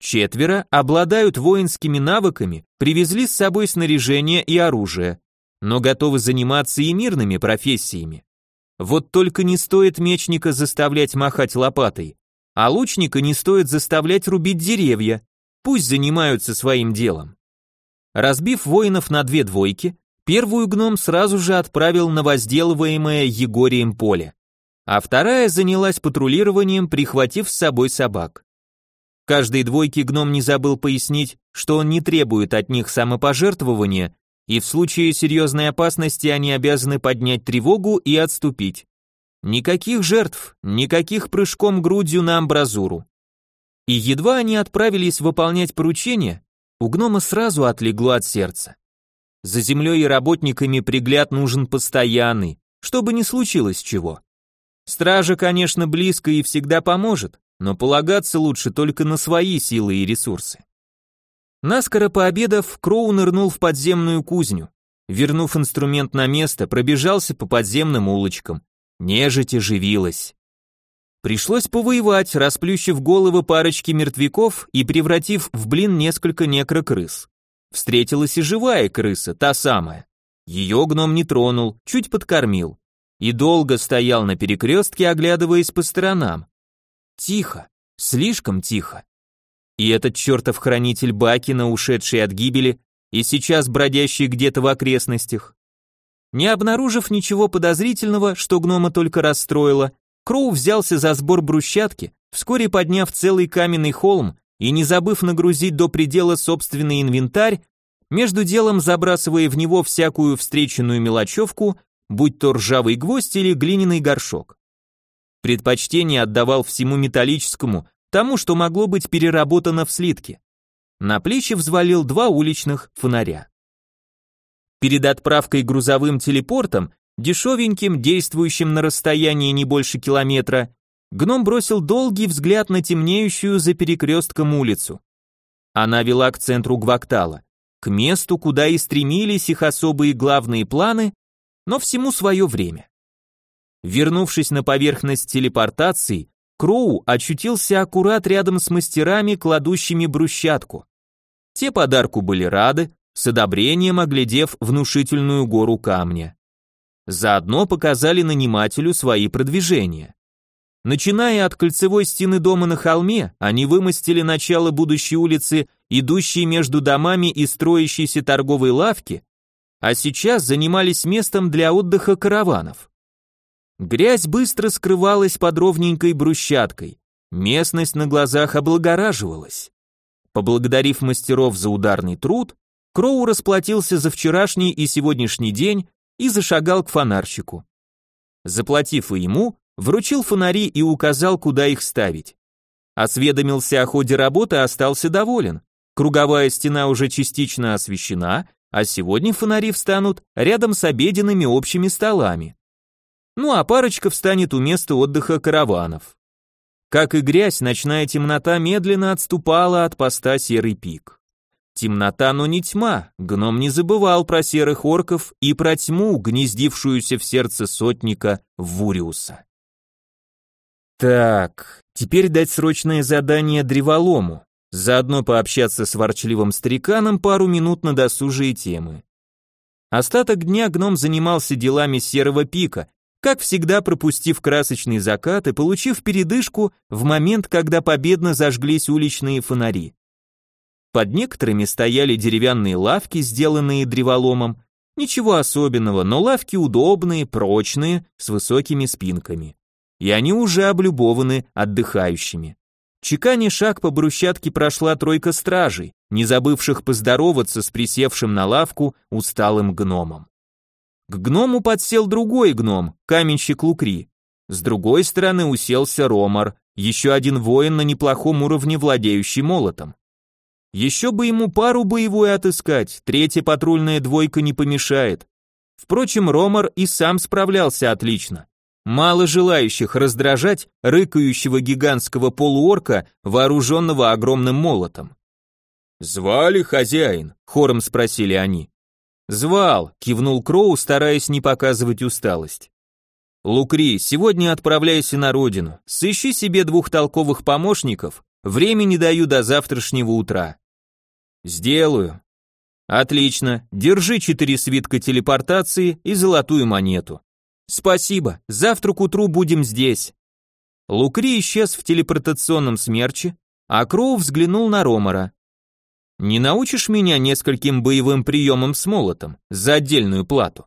Четверо обладают воинскими навыками, привезли с собой снаряжение и оружие, но готовы заниматься и мирными профессиями. Вот только не стоит мечника заставлять махать лопатой, а лучника не стоит заставлять рубить деревья, пусть занимаются своим делом. Разбив воинов на две двойки, Первую гном сразу же отправил на возделываемое Егорием поле, а вторая занялась патрулированием, прихватив с собой собак. Каждой двойке гном не забыл пояснить, что он не требует от них самопожертвования, и в случае серьезной опасности они обязаны поднять тревогу и отступить. Никаких жертв, никаких прыжком грудью на амбразуру. И едва они отправились выполнять поручение, у гнома сразу отлегло от сердца. За землей и работниками пригляд нужен постоянный, чтобы не случилось чего. Стража, конечно, близко и всегда поможет, но полагаться лучше только на свои силы и ресурсы. Наскоро пообедав, Кроу нырнул в подземную кузню. Вернув инструмент на место, пробежался по подземным улочкам. Нежить оживилась. Пришлось повоевать, расплющив головы парочки мертвяков и превратив в блин несколько некрокрыс. Встретилась и живая крыса, та самая. Ее гном не тронул, чуть подкормил. И долго стоял на перекрестке, оглядываясь по сторонам. Тихо, слишком тихо. И этот чертов хранитель Бакина, ушедший от гибели, и сейчас бродящий где-то в окрестностях. Не обнаружив ничего подозрительного, что гнома только расстроило, Кроу взялся за сбор брусчатки, вскоре подняв целый каменный холм и не забыв нагрузить до предела собственный инвентарь, между делом забрасывая в него всякую встреченную мелочевку, будь то ржавый гвоздь или глиняный горшок. Предпочтение отдавал всему металлическому, тому, что могло быть переработано в слитки. На плечи взвалил два уличных фонаря. Перед отправкой грузовым телепортом дешевеньким, действующим на расстоянии не больше километра, гном бросил долгий взгляд на темнеющую за перекрестком улицу. Она вела к центру Гвактала, к месту, куда и стремились их особые главные планы, но всему свое время. Вернувшись на поверхность телепортации, Кроу очутился аккурат рядом с мастерами, кладущими брусчатку. Те подарку были рады, с одобрением оглядев внушительную гору камня. Заодно показали нанимателю свои продвижения. Начиная от кольцевой стены дома на холме, они вымостили начало будущей улицы, идущей между домами и строящейся торговой лавки, а сейчас занимались местом для отдыха караванов. Грязь быстро скрывалась под ровненькой брусчаткой, местность на глазах облагораживалась. Поблагодарив мастеров за ударный труд, Кроу расплатился за вчерашний и сегодняшний день и зашагал к фонарщику. Заплатив и ему, вручил фонари и указал, куда их ставить. Осведомился о ходе работы, остался доволен. Круговая стена уже частично освещена, а сегодня фонари встанут рядом с обеденными общими столами. Ну а парочка встанет у места отдыха караванов. Как и грязь, ночная темнота медленно отступала от поста серый пик. Темнота, но не тьма, гном не забывал про серых орков и про тьму, гнездившуюся в сердце сотника Вуриуса. Так, теперь дать срочное задание древолому, заодно пообщаться с ворчливым стариканом пару минут на досужие темы. Остаток дня гном занимался делами серого пика, как всегда пропустив красочный закат и получив передышку в момент, когда победно зажглись уличные фонари. Под некоторыми стояли деревянные лавки, сделанные древоломом. Ничего особенного, но лавки удобные, прочные, с высокими спинками. И они уже облюбованы отдыхающими. Чеканя шаг по брусчатке прошла тройка стражей, не забывших поздороваться с присевшим на лавку усталым гномом. К гному подсел другой гном, каменщик Лукри. С другой стороны уселся Ромар, еще один воин на неплохом уровне, владеющий молотом. Еще бы ему пару боевую отыскать, третья патрульная двойка не помешает. Впрочем, Ромар и сам справлялся отлично. Мало желающих раздражать рыкающего гигантского полуорка, вооруженного огромным молотом. «Звали хозяин?» — хором спросили они. «Звал», — кивнул Кроу, стараясь не показывать усталость. «Лукри, сегодня отправляйся на родину, сыщи себе двух толковых помощников, времени даю до завтрашнего утра. Сделаю. Отлично. Держи четыре свитка телепортации и золотую монету. Спасибо. Завтра к утру будем здесь. Лукри исчез в телепортационном смерче, а Кроу взглянул на Ромара. Не научишь меня нескольким боевым приемам с молотом за отдельную плату?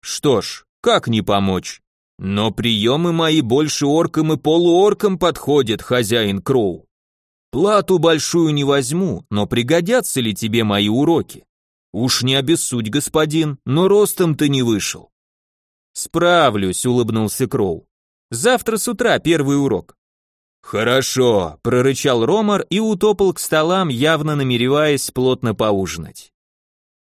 Что ж, как не помочь? Но приемы мои больше оркам и полуоркам подходят, хозяин Кроу. Плату большую не возьму, но пригодятся ли тебе мои уроки? Уж не обессудь, господин, но ростом ты не вышел. Справлюсь, улыбнулся Кроу. Завтра с утра первый урок. Хорошо, прорычал Ромар и утопал к столам, явно намереваясь плотно поужинать.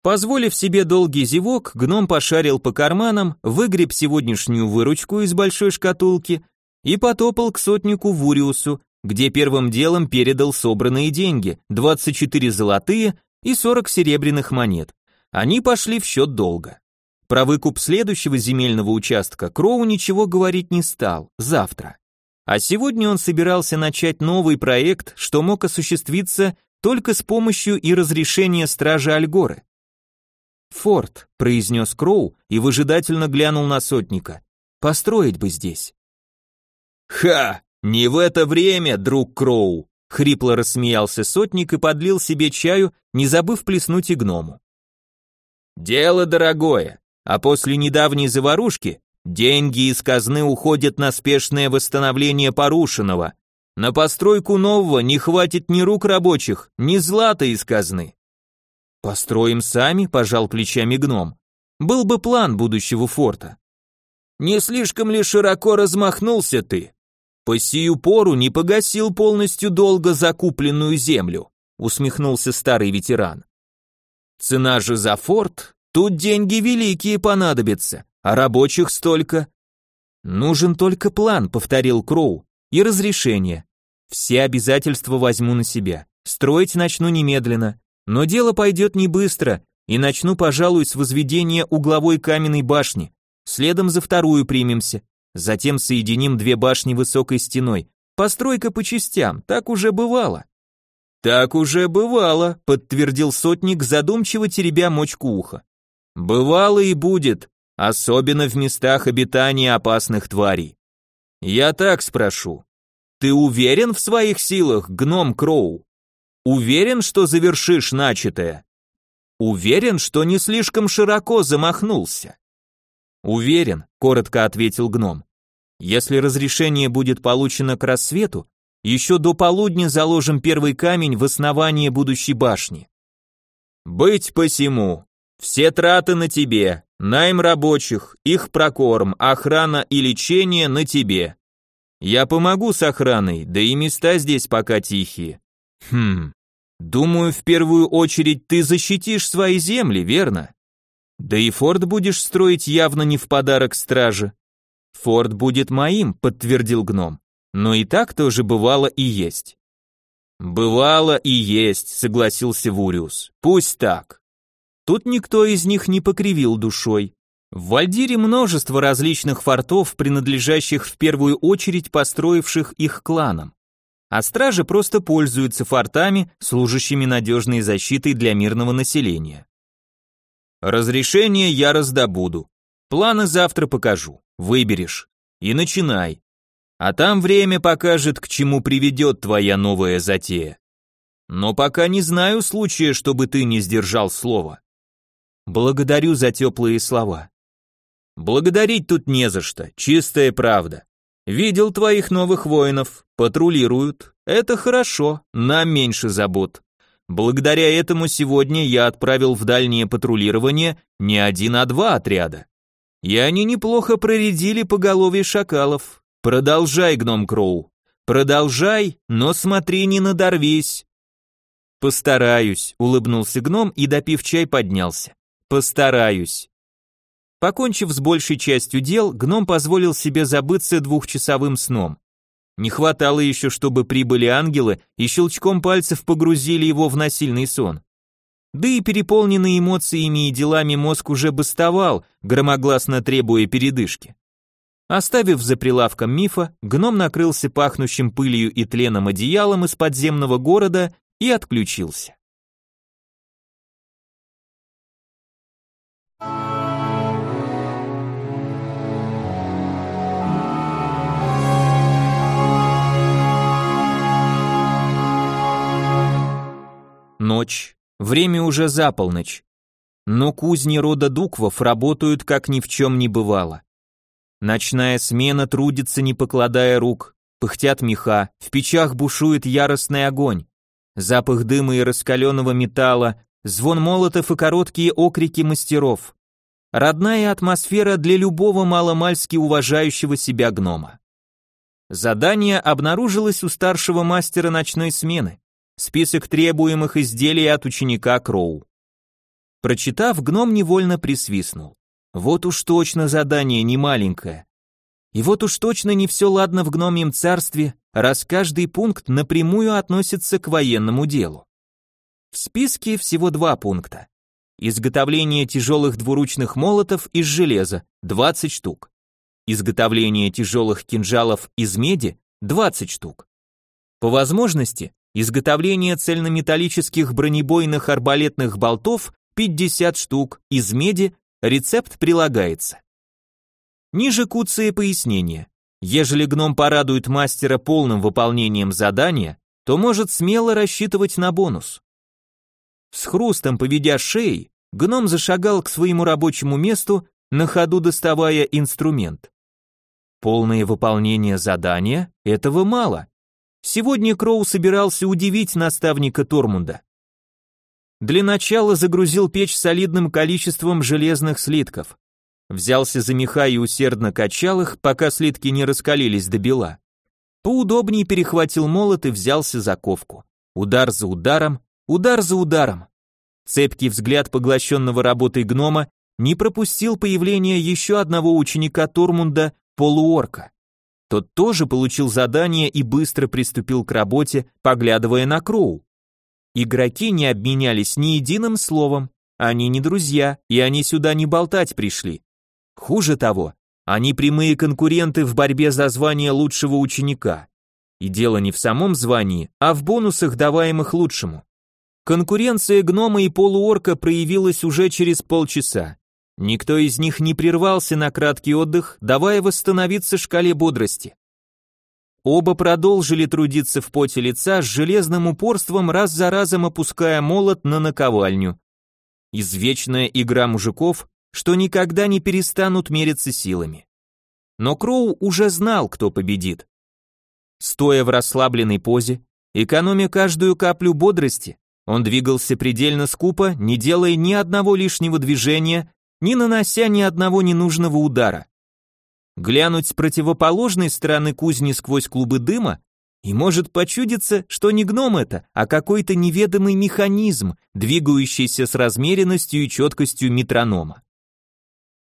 Позволив себе долгий зевок, гном пошарил по карманам, выгреб сегодняшнюю выручку из большой шкатулки и потопал к сотнику Вуриусу, где первым делом передал собранные деньги, 24 золотые и 40 серебряных монет. Они пошли в счет долга. Про выкуп следующего земельного участка Кроу ничего говорить не стал, завтра. а сегодня он собирался начать новый проект, что мог осуществиться только с помощью и разрешения стража Альгоры. «Форт», — произнес Кроу и выжидательно глянул на сотника. «Построить бы здесь». «Ха! Не в это время, друг Кроу!» — хрипло рассмеялся сотник и подлил себе чаю, не забыв плеснуть и гному. «Дело дорогое, а после недавней заварушки деньги из казны уходят на спешное восстановление порушенного. На постройку нового не хватит ни рук рабочих, ни злата из казны. «Построим сами», — пожал плечами гном. «Был бы план будущего форта». «Не слишком ли широко размахнулся ты? По сию пору не погасил полностью долго закупленную землю», — усмехнулся старый ветеран. «Цена же за форт, тут деньги великие понадобятся, а рабочих столько». «Нужен только план», — повторил Кроу, — «и разрешение. Все обязательства возьму на себя. Строить начну немедленно. Но дело пойдет не быстро, и начну, пожалуй, с возведения угловой каменной башни. Следом за вторую примемся. Затем соединим две башни высокой стеной. Постройка по частям, так уже бывало. Так уже бывало, подтвердил сотник, задумчиво теребя мочку уха. Бывало и будет, особенно в местах обитания опасных тварей. Я так спрошу. Ты уверен в своих силах, гном Кроу? Уверен, что завершишь начатое? Уверен, что не слишком широко замахнулся? Уверен, коротко ответил гном. Если разрешение будет получено к рассвету, еще до полудня заложим первый камень в основание будущей башни. Быть посему. Все траты на тебе, найм рабочих, их прокорм, охрана и лечение на тебе. Я помогу с охраной, да и места здесь пока тихие. Хм, Думаю, в первую очередь ты защитишь свои земли, верно? Да и форт будешь строить явно не в подарок страже. Форт будет моим, подтвердил гном. Но и так тоже бывало и есть. Бывало и есть, согласился Вуриус. Пусть так. Тут никто из них не покривил душой. В Вальдире множество различных фортов, принадлежащих в первую очередь построивших их кланам а стражи просто пользуются фортами, служащими надежной защитой для мирного населения. Разрешение я раздобуду. Планы завтра покажу. Выберешь. И начинай. А там время покажет, к чему приведет твоя новая затея. Но пока не знаю случая, чтобы ты не сдержал слова. Благодарю за теплые слова. Благодарить тут не за что, чистая правда. Видел твоих новых воинов, патрулируют. Это хорошо, нам меньше забот. Благодаря этому сегодня я отправил в дальнее патрулирование не один, а два отряда. И они неплохо проредили поголовье шакалов. Продолжай, гном Кроу. Продолжай, но смотри, не надорвись. Постараюсь, улыбнулся гном и, допив чай, поднялся. Постараюсь. Покончив с большей частью дел, гном позволил себе забыться двухчасовым сном. Не хватало еще, чтобы прибыли ангелы и щелчком пальцев погрузили его в насильный сон. Да и переполненный эмоциями и делами мозг уже бастовал, громогласно требуя передышки. Оставив за прилавком мифа, гном накрылся пахнущим пылью и тленом одеялом из подземного города и отключился. Ночь. Время уже за полночь. Но кузни рода Дуквов работают как ни в чем не бывало. Ночная смена трудится, не покладая рук, пыхтят меха, в печах бушует яростный огонь. Запах дыма и раскаленного металла, звон молотов и короткие окрики мастеров. Родная атмосфера для любого маломальски уважающего себя гнома. Задание обнаружилось у старшего мастера ночной смены список требуемых изделий от ученика Кроу. Прочитав, гном невольно присвистнул. Вот уж точно задание не маленькое. И вот уж точно не все ладно в гномьем царстве, раз каждый пункт напрямую относится к военному делу. В списке всего два пункта. Изготовление тяжелых двуручных молотов из железа, 20 штук. Изготовление тяжелых кинжалов из меди, 20 штук. По возможности, изготовление цельнометаллических бронебойных арбалетных болтов 50 штук из меди, рецепт прилагается. Ниже куцые пояснения. Ежели гном порадует мастера полным выполнением задания, то может смело рассчитывать на бонус. С хрустом поведя шеей, гном зашагал к своему рабочему месту, на ходу доставая инструмент. Полное выполнение задания – этого мало. Сегодня Кроу собирался удивить наставника Тормунда. Для начала загрузил печь солидным количеством железных слитков. Взялся за меха и усердно качал их, пока слитки не раскалились до бела. Поудобнее перехватил молот и взялся за ковку. Удар за ударом, удар за ударом. Цепкий взгляд поглощенного работой гнома не пропустил появление еще одного ученика Тормунда, полуорка. Тот тоже получил задание и быстро приступил к работе, поглядывая на Кроу. Игроки не обменялись ни единым словом, они не друзья, и они сюда не болтать пришли. Хуже того, они прямые конкуренты в борьбе за звание лучшего ученика. И дело не в самом звании, а в бонусах, даваемых лучшему. Конкуренция гнома и полуорка проявилась уже через полчаса. Никто из них не прервался на краткий отдых, давая восстановиться шкале бодрости. Оба продолжили трудиться в поте лица с железным упорством, раз за разом опуская молот на наковальню. Извечная игра мужиков, что никогда не перестанут мериться силами. Но Кроу уже знал, кто победит. Стоя в расслабленной позе, экономя каждую каплю бодрости, он двигался предельно скупо, не делая ни одного лишнего движения, не нанося ни одного ненужного удара. Глянуть с противоположной стороны кузни сквозь клубы дыма, и может почудиться, что не гном это, а какой-то неведомый механизм, двигающийся с размеренностью и четкостью метронома.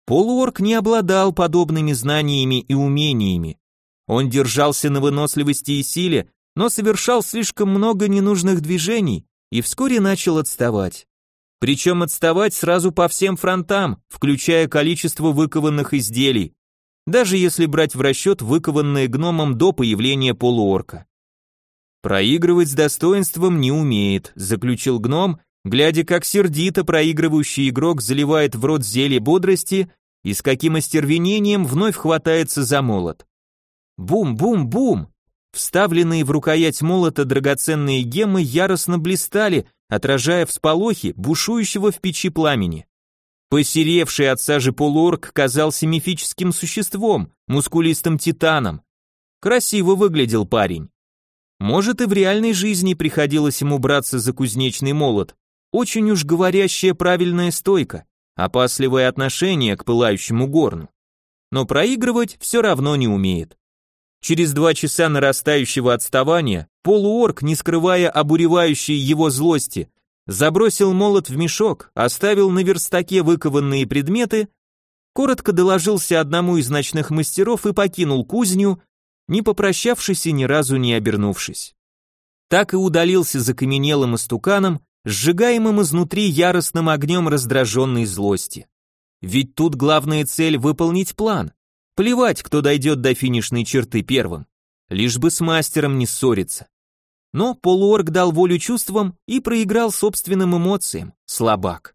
Полуорк не обладал подобными знаниями и умениями. Он держался на выносливости и силе, но совершал слишком много ненужных движений и вскоре начал отставать. Причем отставать сразу по всем фронтам, включая количество выкованных изделий, даже если брать в расчет выкованные гномом до появления полуорка. Проигрывать с достоинством не умеет, заключил гном глядя, как сердито проигрывающий игрок заливает в рот зелье бодрости и с каким остервенением вновь хватается за молот. Бум-бум-бум! Вставленные в рукоять молота драгоценные геммы яростно блистали, отражая всполохи бушующего в печи пламени. Посеревший от сажи полуорг казался мифическим существом, мускулистым титаном. Красиво выглядел парень. Может и в реальной жизни приходилось ему браться за кузнечный молот, очень уж говорящая правильная стойка, опасливое отношение к пылающему горну. Но проигрывать все равно не умеет. Через два часа нарастающего отставания полуорк, не скрывая обуревающей его злости, забросил молот в мешок, оставил на верстаке выкованные предметы, коротко доложился одному из ночных мастеров и покинул кузню, не попрощавшись и ни разу не обернувшись. Так и удалился за каменелым истуканом, сжигаемым изнутри яростным огнем раздраженной злости. Ведь тут главная цель выполнить план. Плевать, кто дойдет до финишной черты первым. Лишь бы с мастером не ссориться. Но полуорг дал волю чувствам и проиграл собственным эмоциям. Слабак.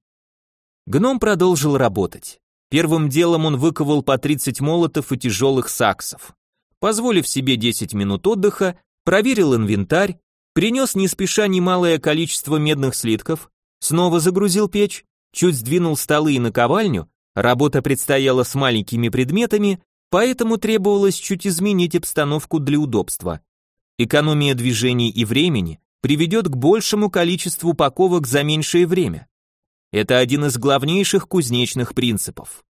Гном продолжил работать. Первым делом он выковал по 30 молотов и тяжелых саксов. Позволив себе 10 минут отдыха, проверил инвентарь, Принес не спеша немалое количество медных слитков, снова загрузил печь, чуть сдвинул столы и наковальню, работа предстояла с маленькими предметами, поэтому требовалось чуть изменить обстановку для удобства. Экономия движений и времени приведет к большему количеству паковок за меньшее время. Это один из главнейших кузнечных принципов.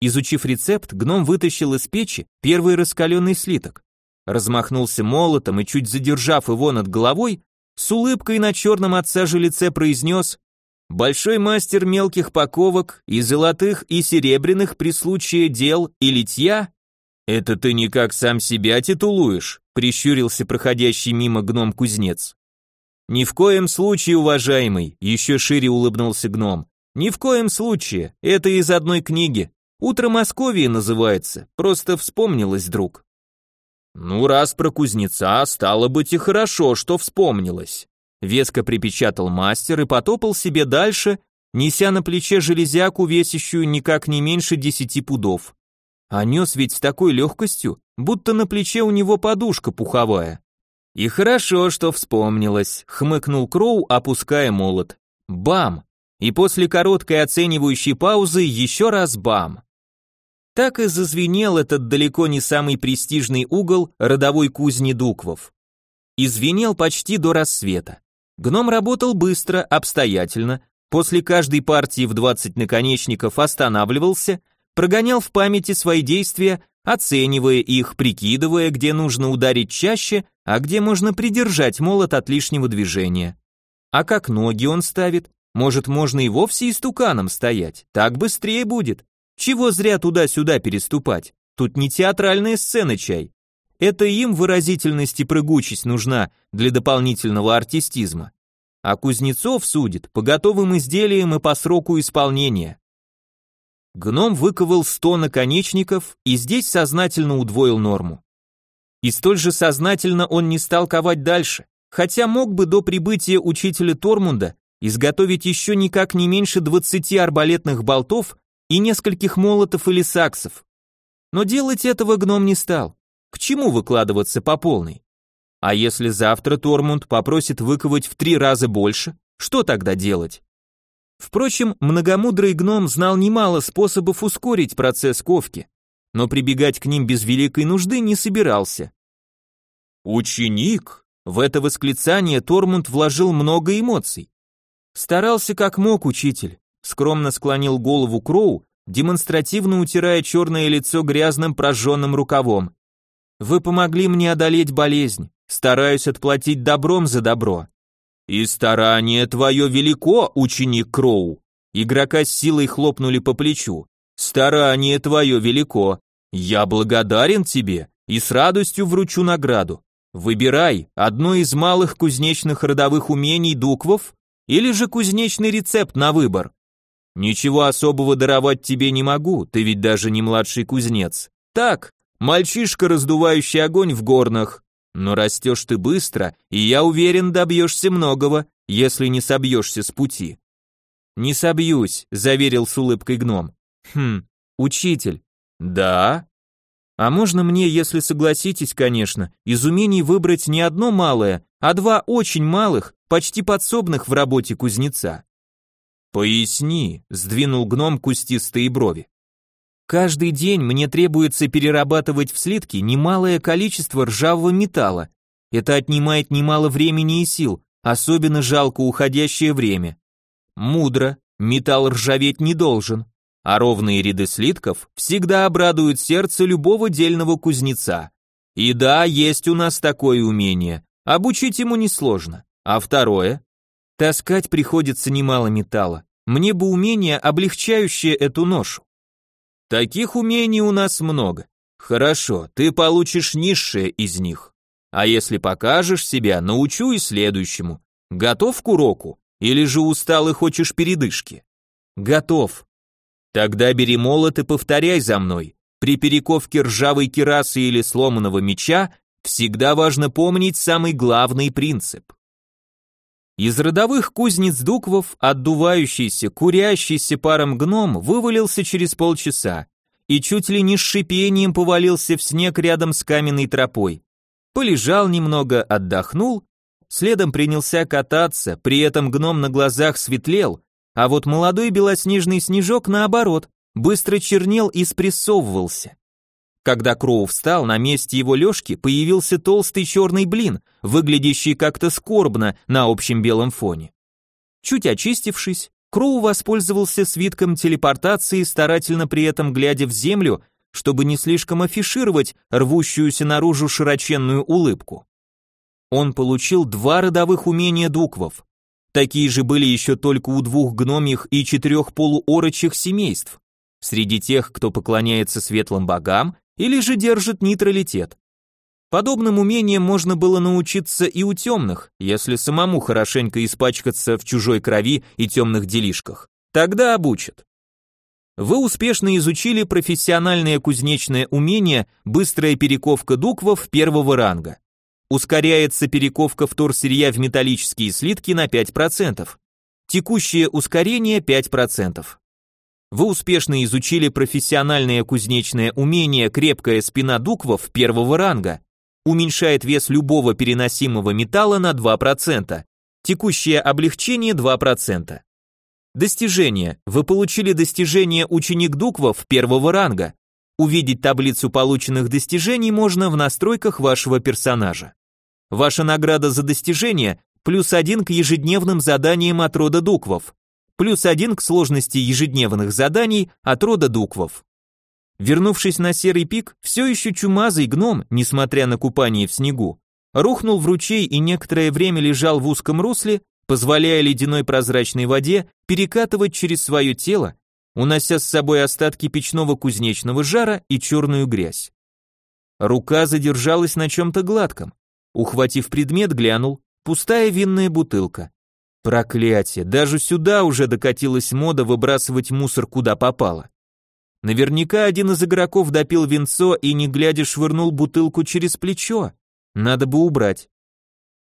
Изучив рецепт, гном вытащил из печи первый раскаленный слиток размахнулся молотом и, чуть задержав его над головой, с улыбкой на черном от сажи лице произнес «Большой мастер мелких паковок и золотых и серебряных при случае дел и литья?» «Это ты никак сам себя титулуешь?» прищурился проходящий мимо гном-кузнец. «Ни в коем случае, уважаемый», еще шире улыбнулся гном. «Ни в коем случае, это из одной книги. «Утро Московии» называется, просто вспомнилось, друг. Ну, раз про кузнеца, стало быть и хорошо, что вспомнилось. Веско припечатал мастер и потопал себе дальше, неся на плече железяку, весящую никак не меньше десяти пудов. А нес ведь с такой легкостью, будто на плече у него подушка пуховая. И хорошо, что вспомнилось, хмыкнул Кроу, опуская молот. Бам! И после короткой оценивающей паузы еще раз бам. Так и зазвенел этот далеко не самый престижный угол родовой кузни Дуквов. Извинел почти до рассвета. Гном работал быстро, обстоятельно, после каждой партии в 20 наконечников останавливался, прогонял в памяти свои действия, оценивая их, прикидывая, где нужно ударить чаще, а где можно придержать молот от лишнего движения. А как ноги он ставит? Может, можно и вовсе истуканом стоять, так быстрее будет. Чего зря туда-сюда переступать? Тут не театральная сцена, чай. Это им выразительность и прыгучесть нужна для дополнительного артистизма. А Кузнецов судит по готовым изделиям и по сроку исполнения. Гном выковал 100 наконечников и здесь сознательно удвоил норму. И столь же сознательно он не стал ковать дальше, хотя мог бы до прибытия учителя Тормунда изготовить еще никак не меньше 20 арбалетных болтов и нескольких молотов или саксов. Но делать этого гном не стал. К чему выкладываться по полной? А если завтра Тормунд попросит выковать в три раза больше, что тогда делать? Впрочем, многомудрый гном знал немало способов ускорить процесс ковки, но прибегать к ним без великой нужды не собирался. «Ученик!» В это восклицание Тормунд вложил много эмоций. Старался как мог учитель, скромно склонил голову Кроу, демонстративно утирая черное лицо грязным прожженным рукавом. Вы помогли мне одолеть болезнь, стараюсь отплатить добром за добро. И старание твое велико, ученик Кроу. Игрока с силой хлопнули по плечу. Старание твое велико. Я благодарен тебе и с радостью вручу награду. Выбирай одно из малых кузнечных родовых умений дуквов или же кузнечный рецепт на выбор. Ничего особого даровать тебе не могу, ты ведь даже не младший кузнец. Так, Мальчишка, раздувающий огонь в горнах. Но растешь ты быстро, и я уверен, добьешься многого, если не собьешься с пути. Не собьюсь, заверил с улыбкой гном. Хм, учитель. Да? А можно мне, если согласитесь, конечно, из умений выбрать не одно малое, а два очень малых, почти подсобных в работе кузнеца? Поясни, сдвинул гном кустистые брови. Каждый день мне требуется перерабатывать в слитки немалое количество ржавого металла. Это отнимает немало времени и сил, особенно жалко уходящее время. Мудро, металл ржаветь не должен, а ровные ряды слитков всегда обрадуют сердце любого дельного кузнеца. И да, есть у нас такое умение, обучить ему несложно. А второе? Таскать приходится немало металла. Мне бы умение, облегчающее эту ношу. Таких умений у нас много. Хорошо, ты получишь низшее из них. А если покажешь себя, научу и следующему. Готов к уроку? Или же устал и хочешь передышки? Готов. Тогда бери молот и повторяй за мной. При перековке ржавой кирасы или сломанного меча всегда важно помнить самый главный принцип. Из родовых кузнец Дуквов отдувающийся, курящийся паром гном вывалился через полчаса и чуть ли не с шипением повалился в снег рядом с каменной тропой. Полежал немного, отдохнул, следом принялся кататься, при этом гном на глазах светлел, а вот молодой белоснежный снежок наоборот, быстро чернел и спрессовывался. Когда Кроу встал, на месте его лёжки появился толстый черный блин, выглядящий как-то скорбно на общем белом фоне. Чуть очистившись, Кроу воспользовался свитком телепортации, старательно при этом глядя в землю, чтобы не слишком афишировать рвущуюся наружу широченную улыбку. Он получил два родовых умения дуквов. Такие же были еще только у двух гномьих и четырех полуорочих семейств. Среди тех, кто поклоняется светлым богам, или же держит нейтралитет. Подобным умением можно было научиться и у темных, если самому хорошенько испачкаться в чужой крови и темных делишках. Тогда обучат. Вы успешно изучили профессиональное кузнечное умение быстрая перековка дуквов первого ранга. Ускоряется перековка вторсырья в металлические слитки на 5%. Текущее ускорение 5%. Вы успешно изучили профессиональное кузнечное умение крепкая спина дуквов первого ранга. Уменьшает вес любого переносимого металла на 2%. Текущее облегчение 2%. Достижение. Вы получили достижение ученик Дуквов первого ранга. Увидеть таблицу полученных достижений можно в настройках вашего персонажа. Ваша награда за достижение плюс один к ежедневным заданиям от рода Дуквов, плюс один к сложности ежедневных заданий от рода Дуквов. Вернувшись на серый пик, все еще чумазый гном, несмотря на купание в снегу, рухнул в ручей и некоторое время лежал в узком русле, позволяя ледяной прозрачной воде перекатывать через свое тело, унося с собой остатки печного кузнечного жара и черную грязь. Рука задержалась на чем-то гладком. Ухватив предмет, глянул, пустая винная бутылка. Проклятие, даже сюда уже докатилась мода выбрасывать мусор куда попало. Наверняка один из игроков допил винцо и не глядя швырнул бутылку через плечо. Надо бы убрать.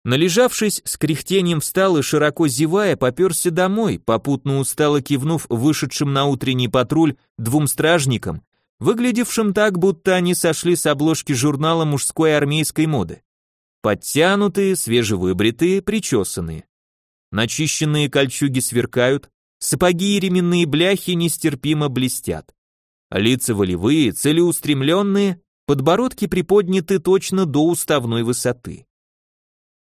Належавшись, с кряхтением встал и, широко зевая, поперся домой, попутно устало кивнув вышедшим на утренний патруль двум стражникам, выглядевшим так, будто они сошли с обложки журнала мужской армейской моды. Подтянутые, свежевыбритые, причесанные. Начищенные кольчуги сверкают, сапоги и ременные бляхи нестерпимо блестят. Лица волевые, целеустремленные, подбородки приподняты точно до уставной высоты.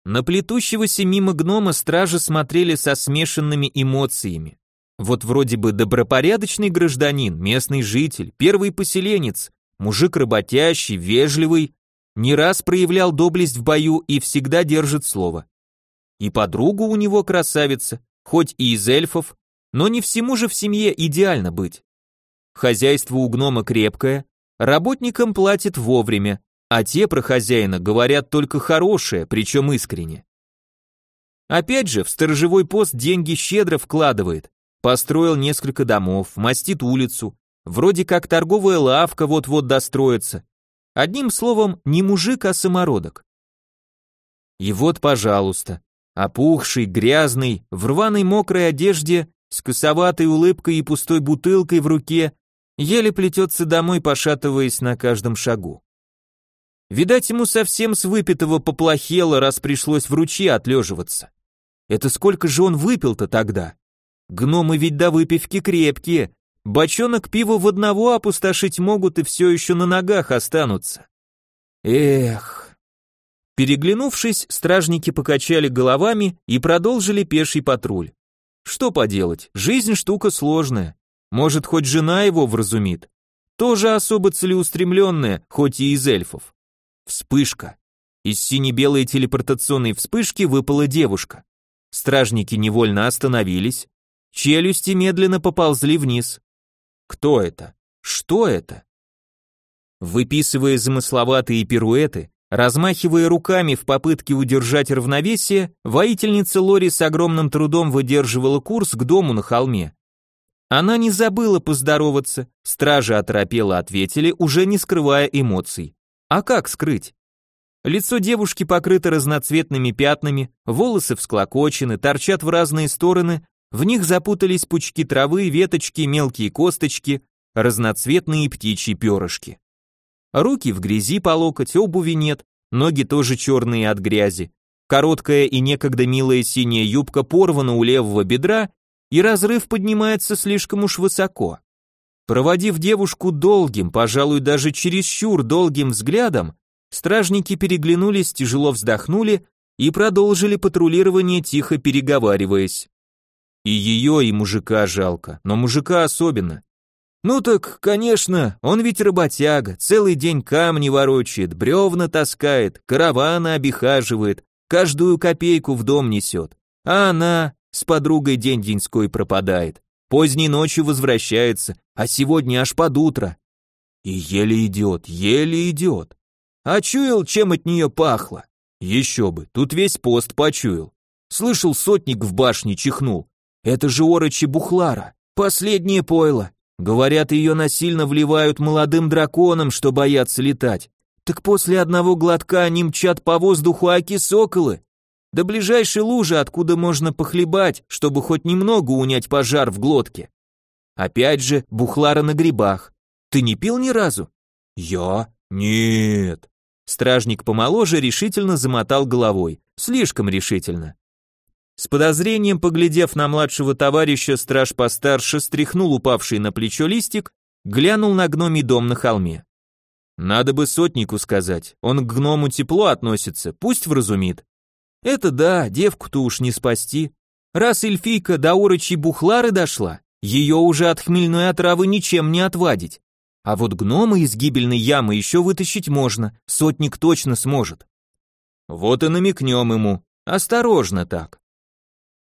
На плетущегося мимо гнома стражи смотрели со смешанными эмоциями. Вот вроде бы добропорядочный гражданин, местный житель, первый поселенец, мужик работящий, вежливый, не раз проявлял доблесть в бою и всегда держит слово. И подруга у него красавица, хоть и из эльфов, но не всему же в семье идеально быть. Хозяйство у гнома крепкое, работникам платит вовремя, а те про хозяина говорят только хорошее, причем искренне. Опять же, в сторожевой пост деньги щедро вкладывает, построил несколько домов, мастит улицу, вроде как торговая лавка вот-вот достроится. Одним словом, не мужик, а самородок. И вот, пожалуйста, опухший, грязный, в рваной мокрой одежде, с косоватой улыбкой и пустой бутылкой в руке, еле плетется домой, пошатываясь на каждом шагу. Видать, ему совсем с выпитого поплохело, раз пришлось в ручье отлеживаться. Это сколько же он выпил-то тогда? Гномы ведь до выпивки крепкие. Бочонок пива в одного опустошить могут и все еще на ногах останутся. Эх. Переглянувшись, стражники покачали головами и продолжили пеший патруль. Что поделать, жизнь штука сложная. Может, хоть жена его вразумит. Тоже особо целеустремленная, хоть и из эльфов. Вспышка. Из сине-белой телепортационной вспышки выпала девушка. Стражники невольно остановились. Челюсти медленно поползли вниз. Кто это? Что это? Выписывая замысловатые пируэты, размахивая руками в попытке удержать равновесие, воительница Лори с огромным трудом выдерживала курс к дому на холме. Она не забыла поздороваться, стражи оторопело ответили, уже не скрывая эмоций. А как скрыть? Лицо девушки покрыто разноцветными пятнами, волосы всклокочены, торчат в разные стороны, в них запутались пучки травы, веточки, мелкие косточки, разноцветные птичьи перышки. Руки в грязи по локоть, обуви нет, ноги тоже черные от грязи. Короткая и некогда милая синяя юбка порвана у левого бедра, и разрыв поднимается слишком уж высоко. Проводив девушку долгим, пожалуй, даже чересчур долгим взглядом, стражники переглянулись, тяжело вздохнули и продолжили патрулирование, тихо переговариваясь. И ее, и мужика жалко, но мужика особенно. Ну так, конечно, он ведь работяга, целый день камни ворочает, бревна таскает, караваны обихаживает, каждую копейку в дом несет. А она с подругой день-деньской пропадает. Поздней ночью возвращается, а сегодня аж под утро. И еле идет, еле идет. А чуял, чем от нее пахло? Еще бы, тут весь пост почуял. Слышал, сотник в башне чихнул. Это же орочи Бухлара, последнее пойло. Говорят, ее насильно вливают молодым драконам, что боятся летать. Так после одного глотка они мчат по воздуху аки соколы. До ближайшей лужи, откуда можно похлебать, чтобы хоть немного унять пожар в глотке. Опять же, бухлара на грибах. Ты не пил ни разу? Я? Нет. Стражник помоложе решительно замотал головой. Слишком решительно. С подозрением поглядев на младшего товарища, страж постарше стряхнул упавший на плечо листик, глянул на гномий дом на холме. Надо бы сотнику сказать, он к гному тепло относится, пусть вразумит. Это да, девку-то уж не спасти. Раз эльфийка до урочей бухлары дошла, ее уже от хмельной отравы ничем не отвадить. А вот гнома из гибельной ямы еще вытащить можно, сотник точно сможет. Вот и намекнем ему, осторожно так.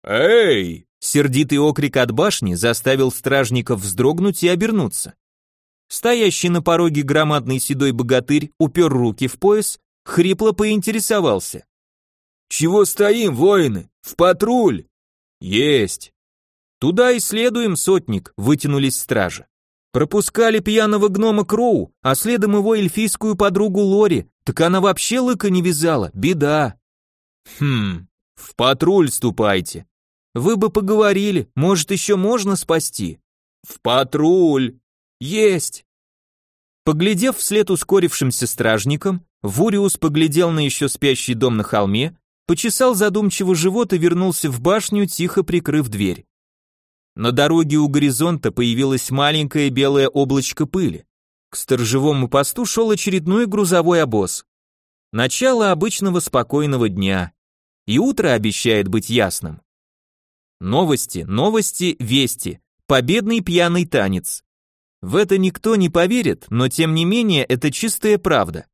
«Эй!» Сердитый окрик от башни заставил стражников вздрогнуть и обернуться. Стоящий на пороге громадный седой богатырь упер руки в пояс, хрипло поинтересовался. «Чего стоим, воины? В патруль!» «Есть!» «Туда и следуем, сотник», — вытянулись стражи. Пропускали пьяного гнома Кроу, а следом его эльфийскую подругу Лори, так она вообще лыка не вязала, беда. Хм, в патруль ступайте. Вы бы поговорили, может, еще можно спасти? В патруль! Есть! Поглядев вслед ускорившимся стражникам, Вуриус поглядел на еще спящий дом на холме, почесал задумчиво живот и вернулся в башню, тихо прикрыв дверь. На дороге у горизонта появилось маленькое белое облачко пыли. К сторожевому посту шел очередной грузовой обоз. Начало обычного спокойного дня. И утро обещает быть ясным. Новости, новости, вести. Победный пьяный танец. В это никто не поверит, но тем не менее это чистая правда.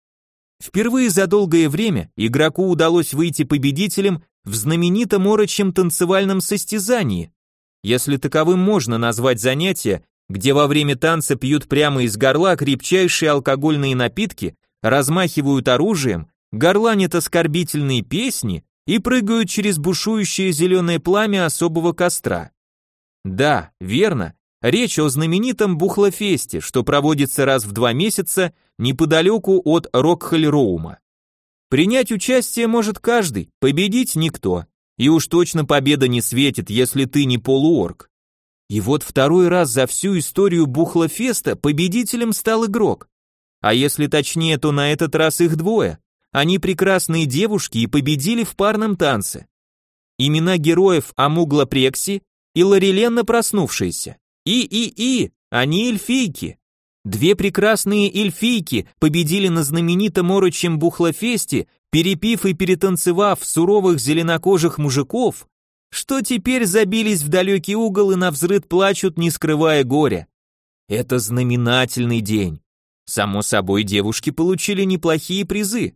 Впервые за долгое время игроку удалось выйти победителем в знаменитом орочем танцевальном состязании, если таковым можно назвать занятие, где во время танца пьют прямо из горла крепчайшие алкогольные напитки, размахивают оружием, горланят оскорбительные песни и прыгают через бушующее зеленое пламя особого костра. Да, верно, речь о знаменитом Бухлофесте, что проводится раз в два месяца неподалеку от Рокхольроума. Принять участие может каждый, победить никто, и уж точно победа не светит, если ты не полуорг. И вот второй раз за всю историю Бухлофеста победителем стал игрок. А если точнее, то на этот раз их двое. Они прекрасные девушки и победили в парном танце. Имена героев Амугла Прекси и Лорелена проснувшаяся. И-и-и, они эльфийки. Две прекрасные эльфийки победили на знаменитом орочем Бухлофесте, перепив и перетанцевав суровых зеленокожих мужиков, что теперь забились в далекий угол и на взрыд плачут, не скрывая горя. Это знаменательный день. Само собой, девушки получили неплохие призы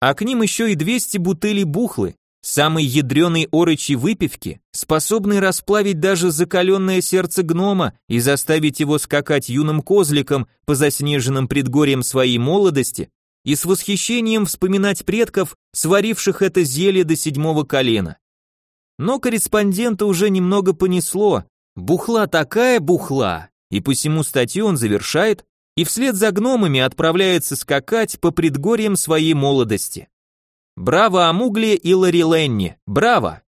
а к ним еще и 200 бутылей бухлы, самой ядреной орочи выпивки, способной расплавить даже закаленное сердце гнома и заставить его скакать юным козликом по заснеженным предгорьям своей молодости и с восхищением вспоминать предков, сваривших это зелье до седьмого колена. Но корреспондента уже немного понесло, бухла такая бухла, и посему статью он завершает и вслед за гномами отправляется скакать по предгорьям своей молодости. Браво Амугле и Лариленни, браво!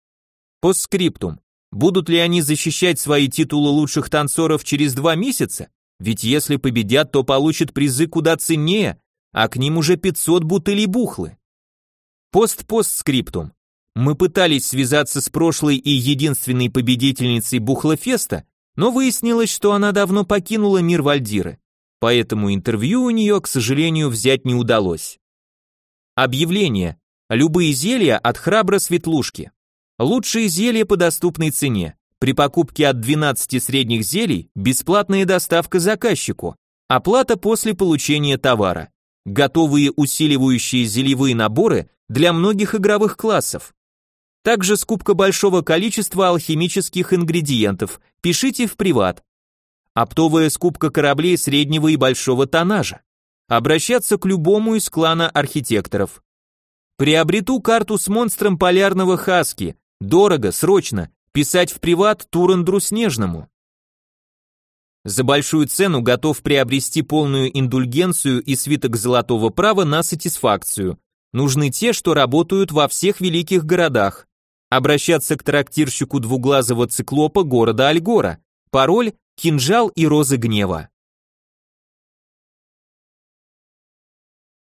Постскриптум. Будут ли они защищать свои титулы лучших танцоров через два месяца? Ведь если победят, то получат призы куда ценнее, а к ним уже 500 бутылей бухлы. Пост-постскриптум. Мы пытались связаться с прошлой и единственной победительницей Бухлофеста, но выяснилось, что она давно покинула мир Вальдиры поэтому интервью у нее, к сожалению, взять не удалось. Объявление. Любые зелья от храбро светлушки. Лучшие зелья по доступной цене. При покупке от 12 средних зелий бесплатная доставка заказчику. Оплата после получения товара. Готовые усиливающие зельевые наборы для многих игровых классов. Также скупка большого количества алхимических ингредиентов. Пишите в приват оптовая скупка кораблей среднего и большого тоннажа, обращаться к любому из клана архитекторов. Приобрету карту с монстром полярного хаски, дорого, срочно, писать в приват Турендру Снежному. За большую цену готов приобрести полную индульгенцию и свиток золотого права на сатисфакцию. Нужны те, что работают во всех великих городах. Обращаться к трактирщику двуглазого циклопа города Альгора. Пароль – кинжал и розы гнева.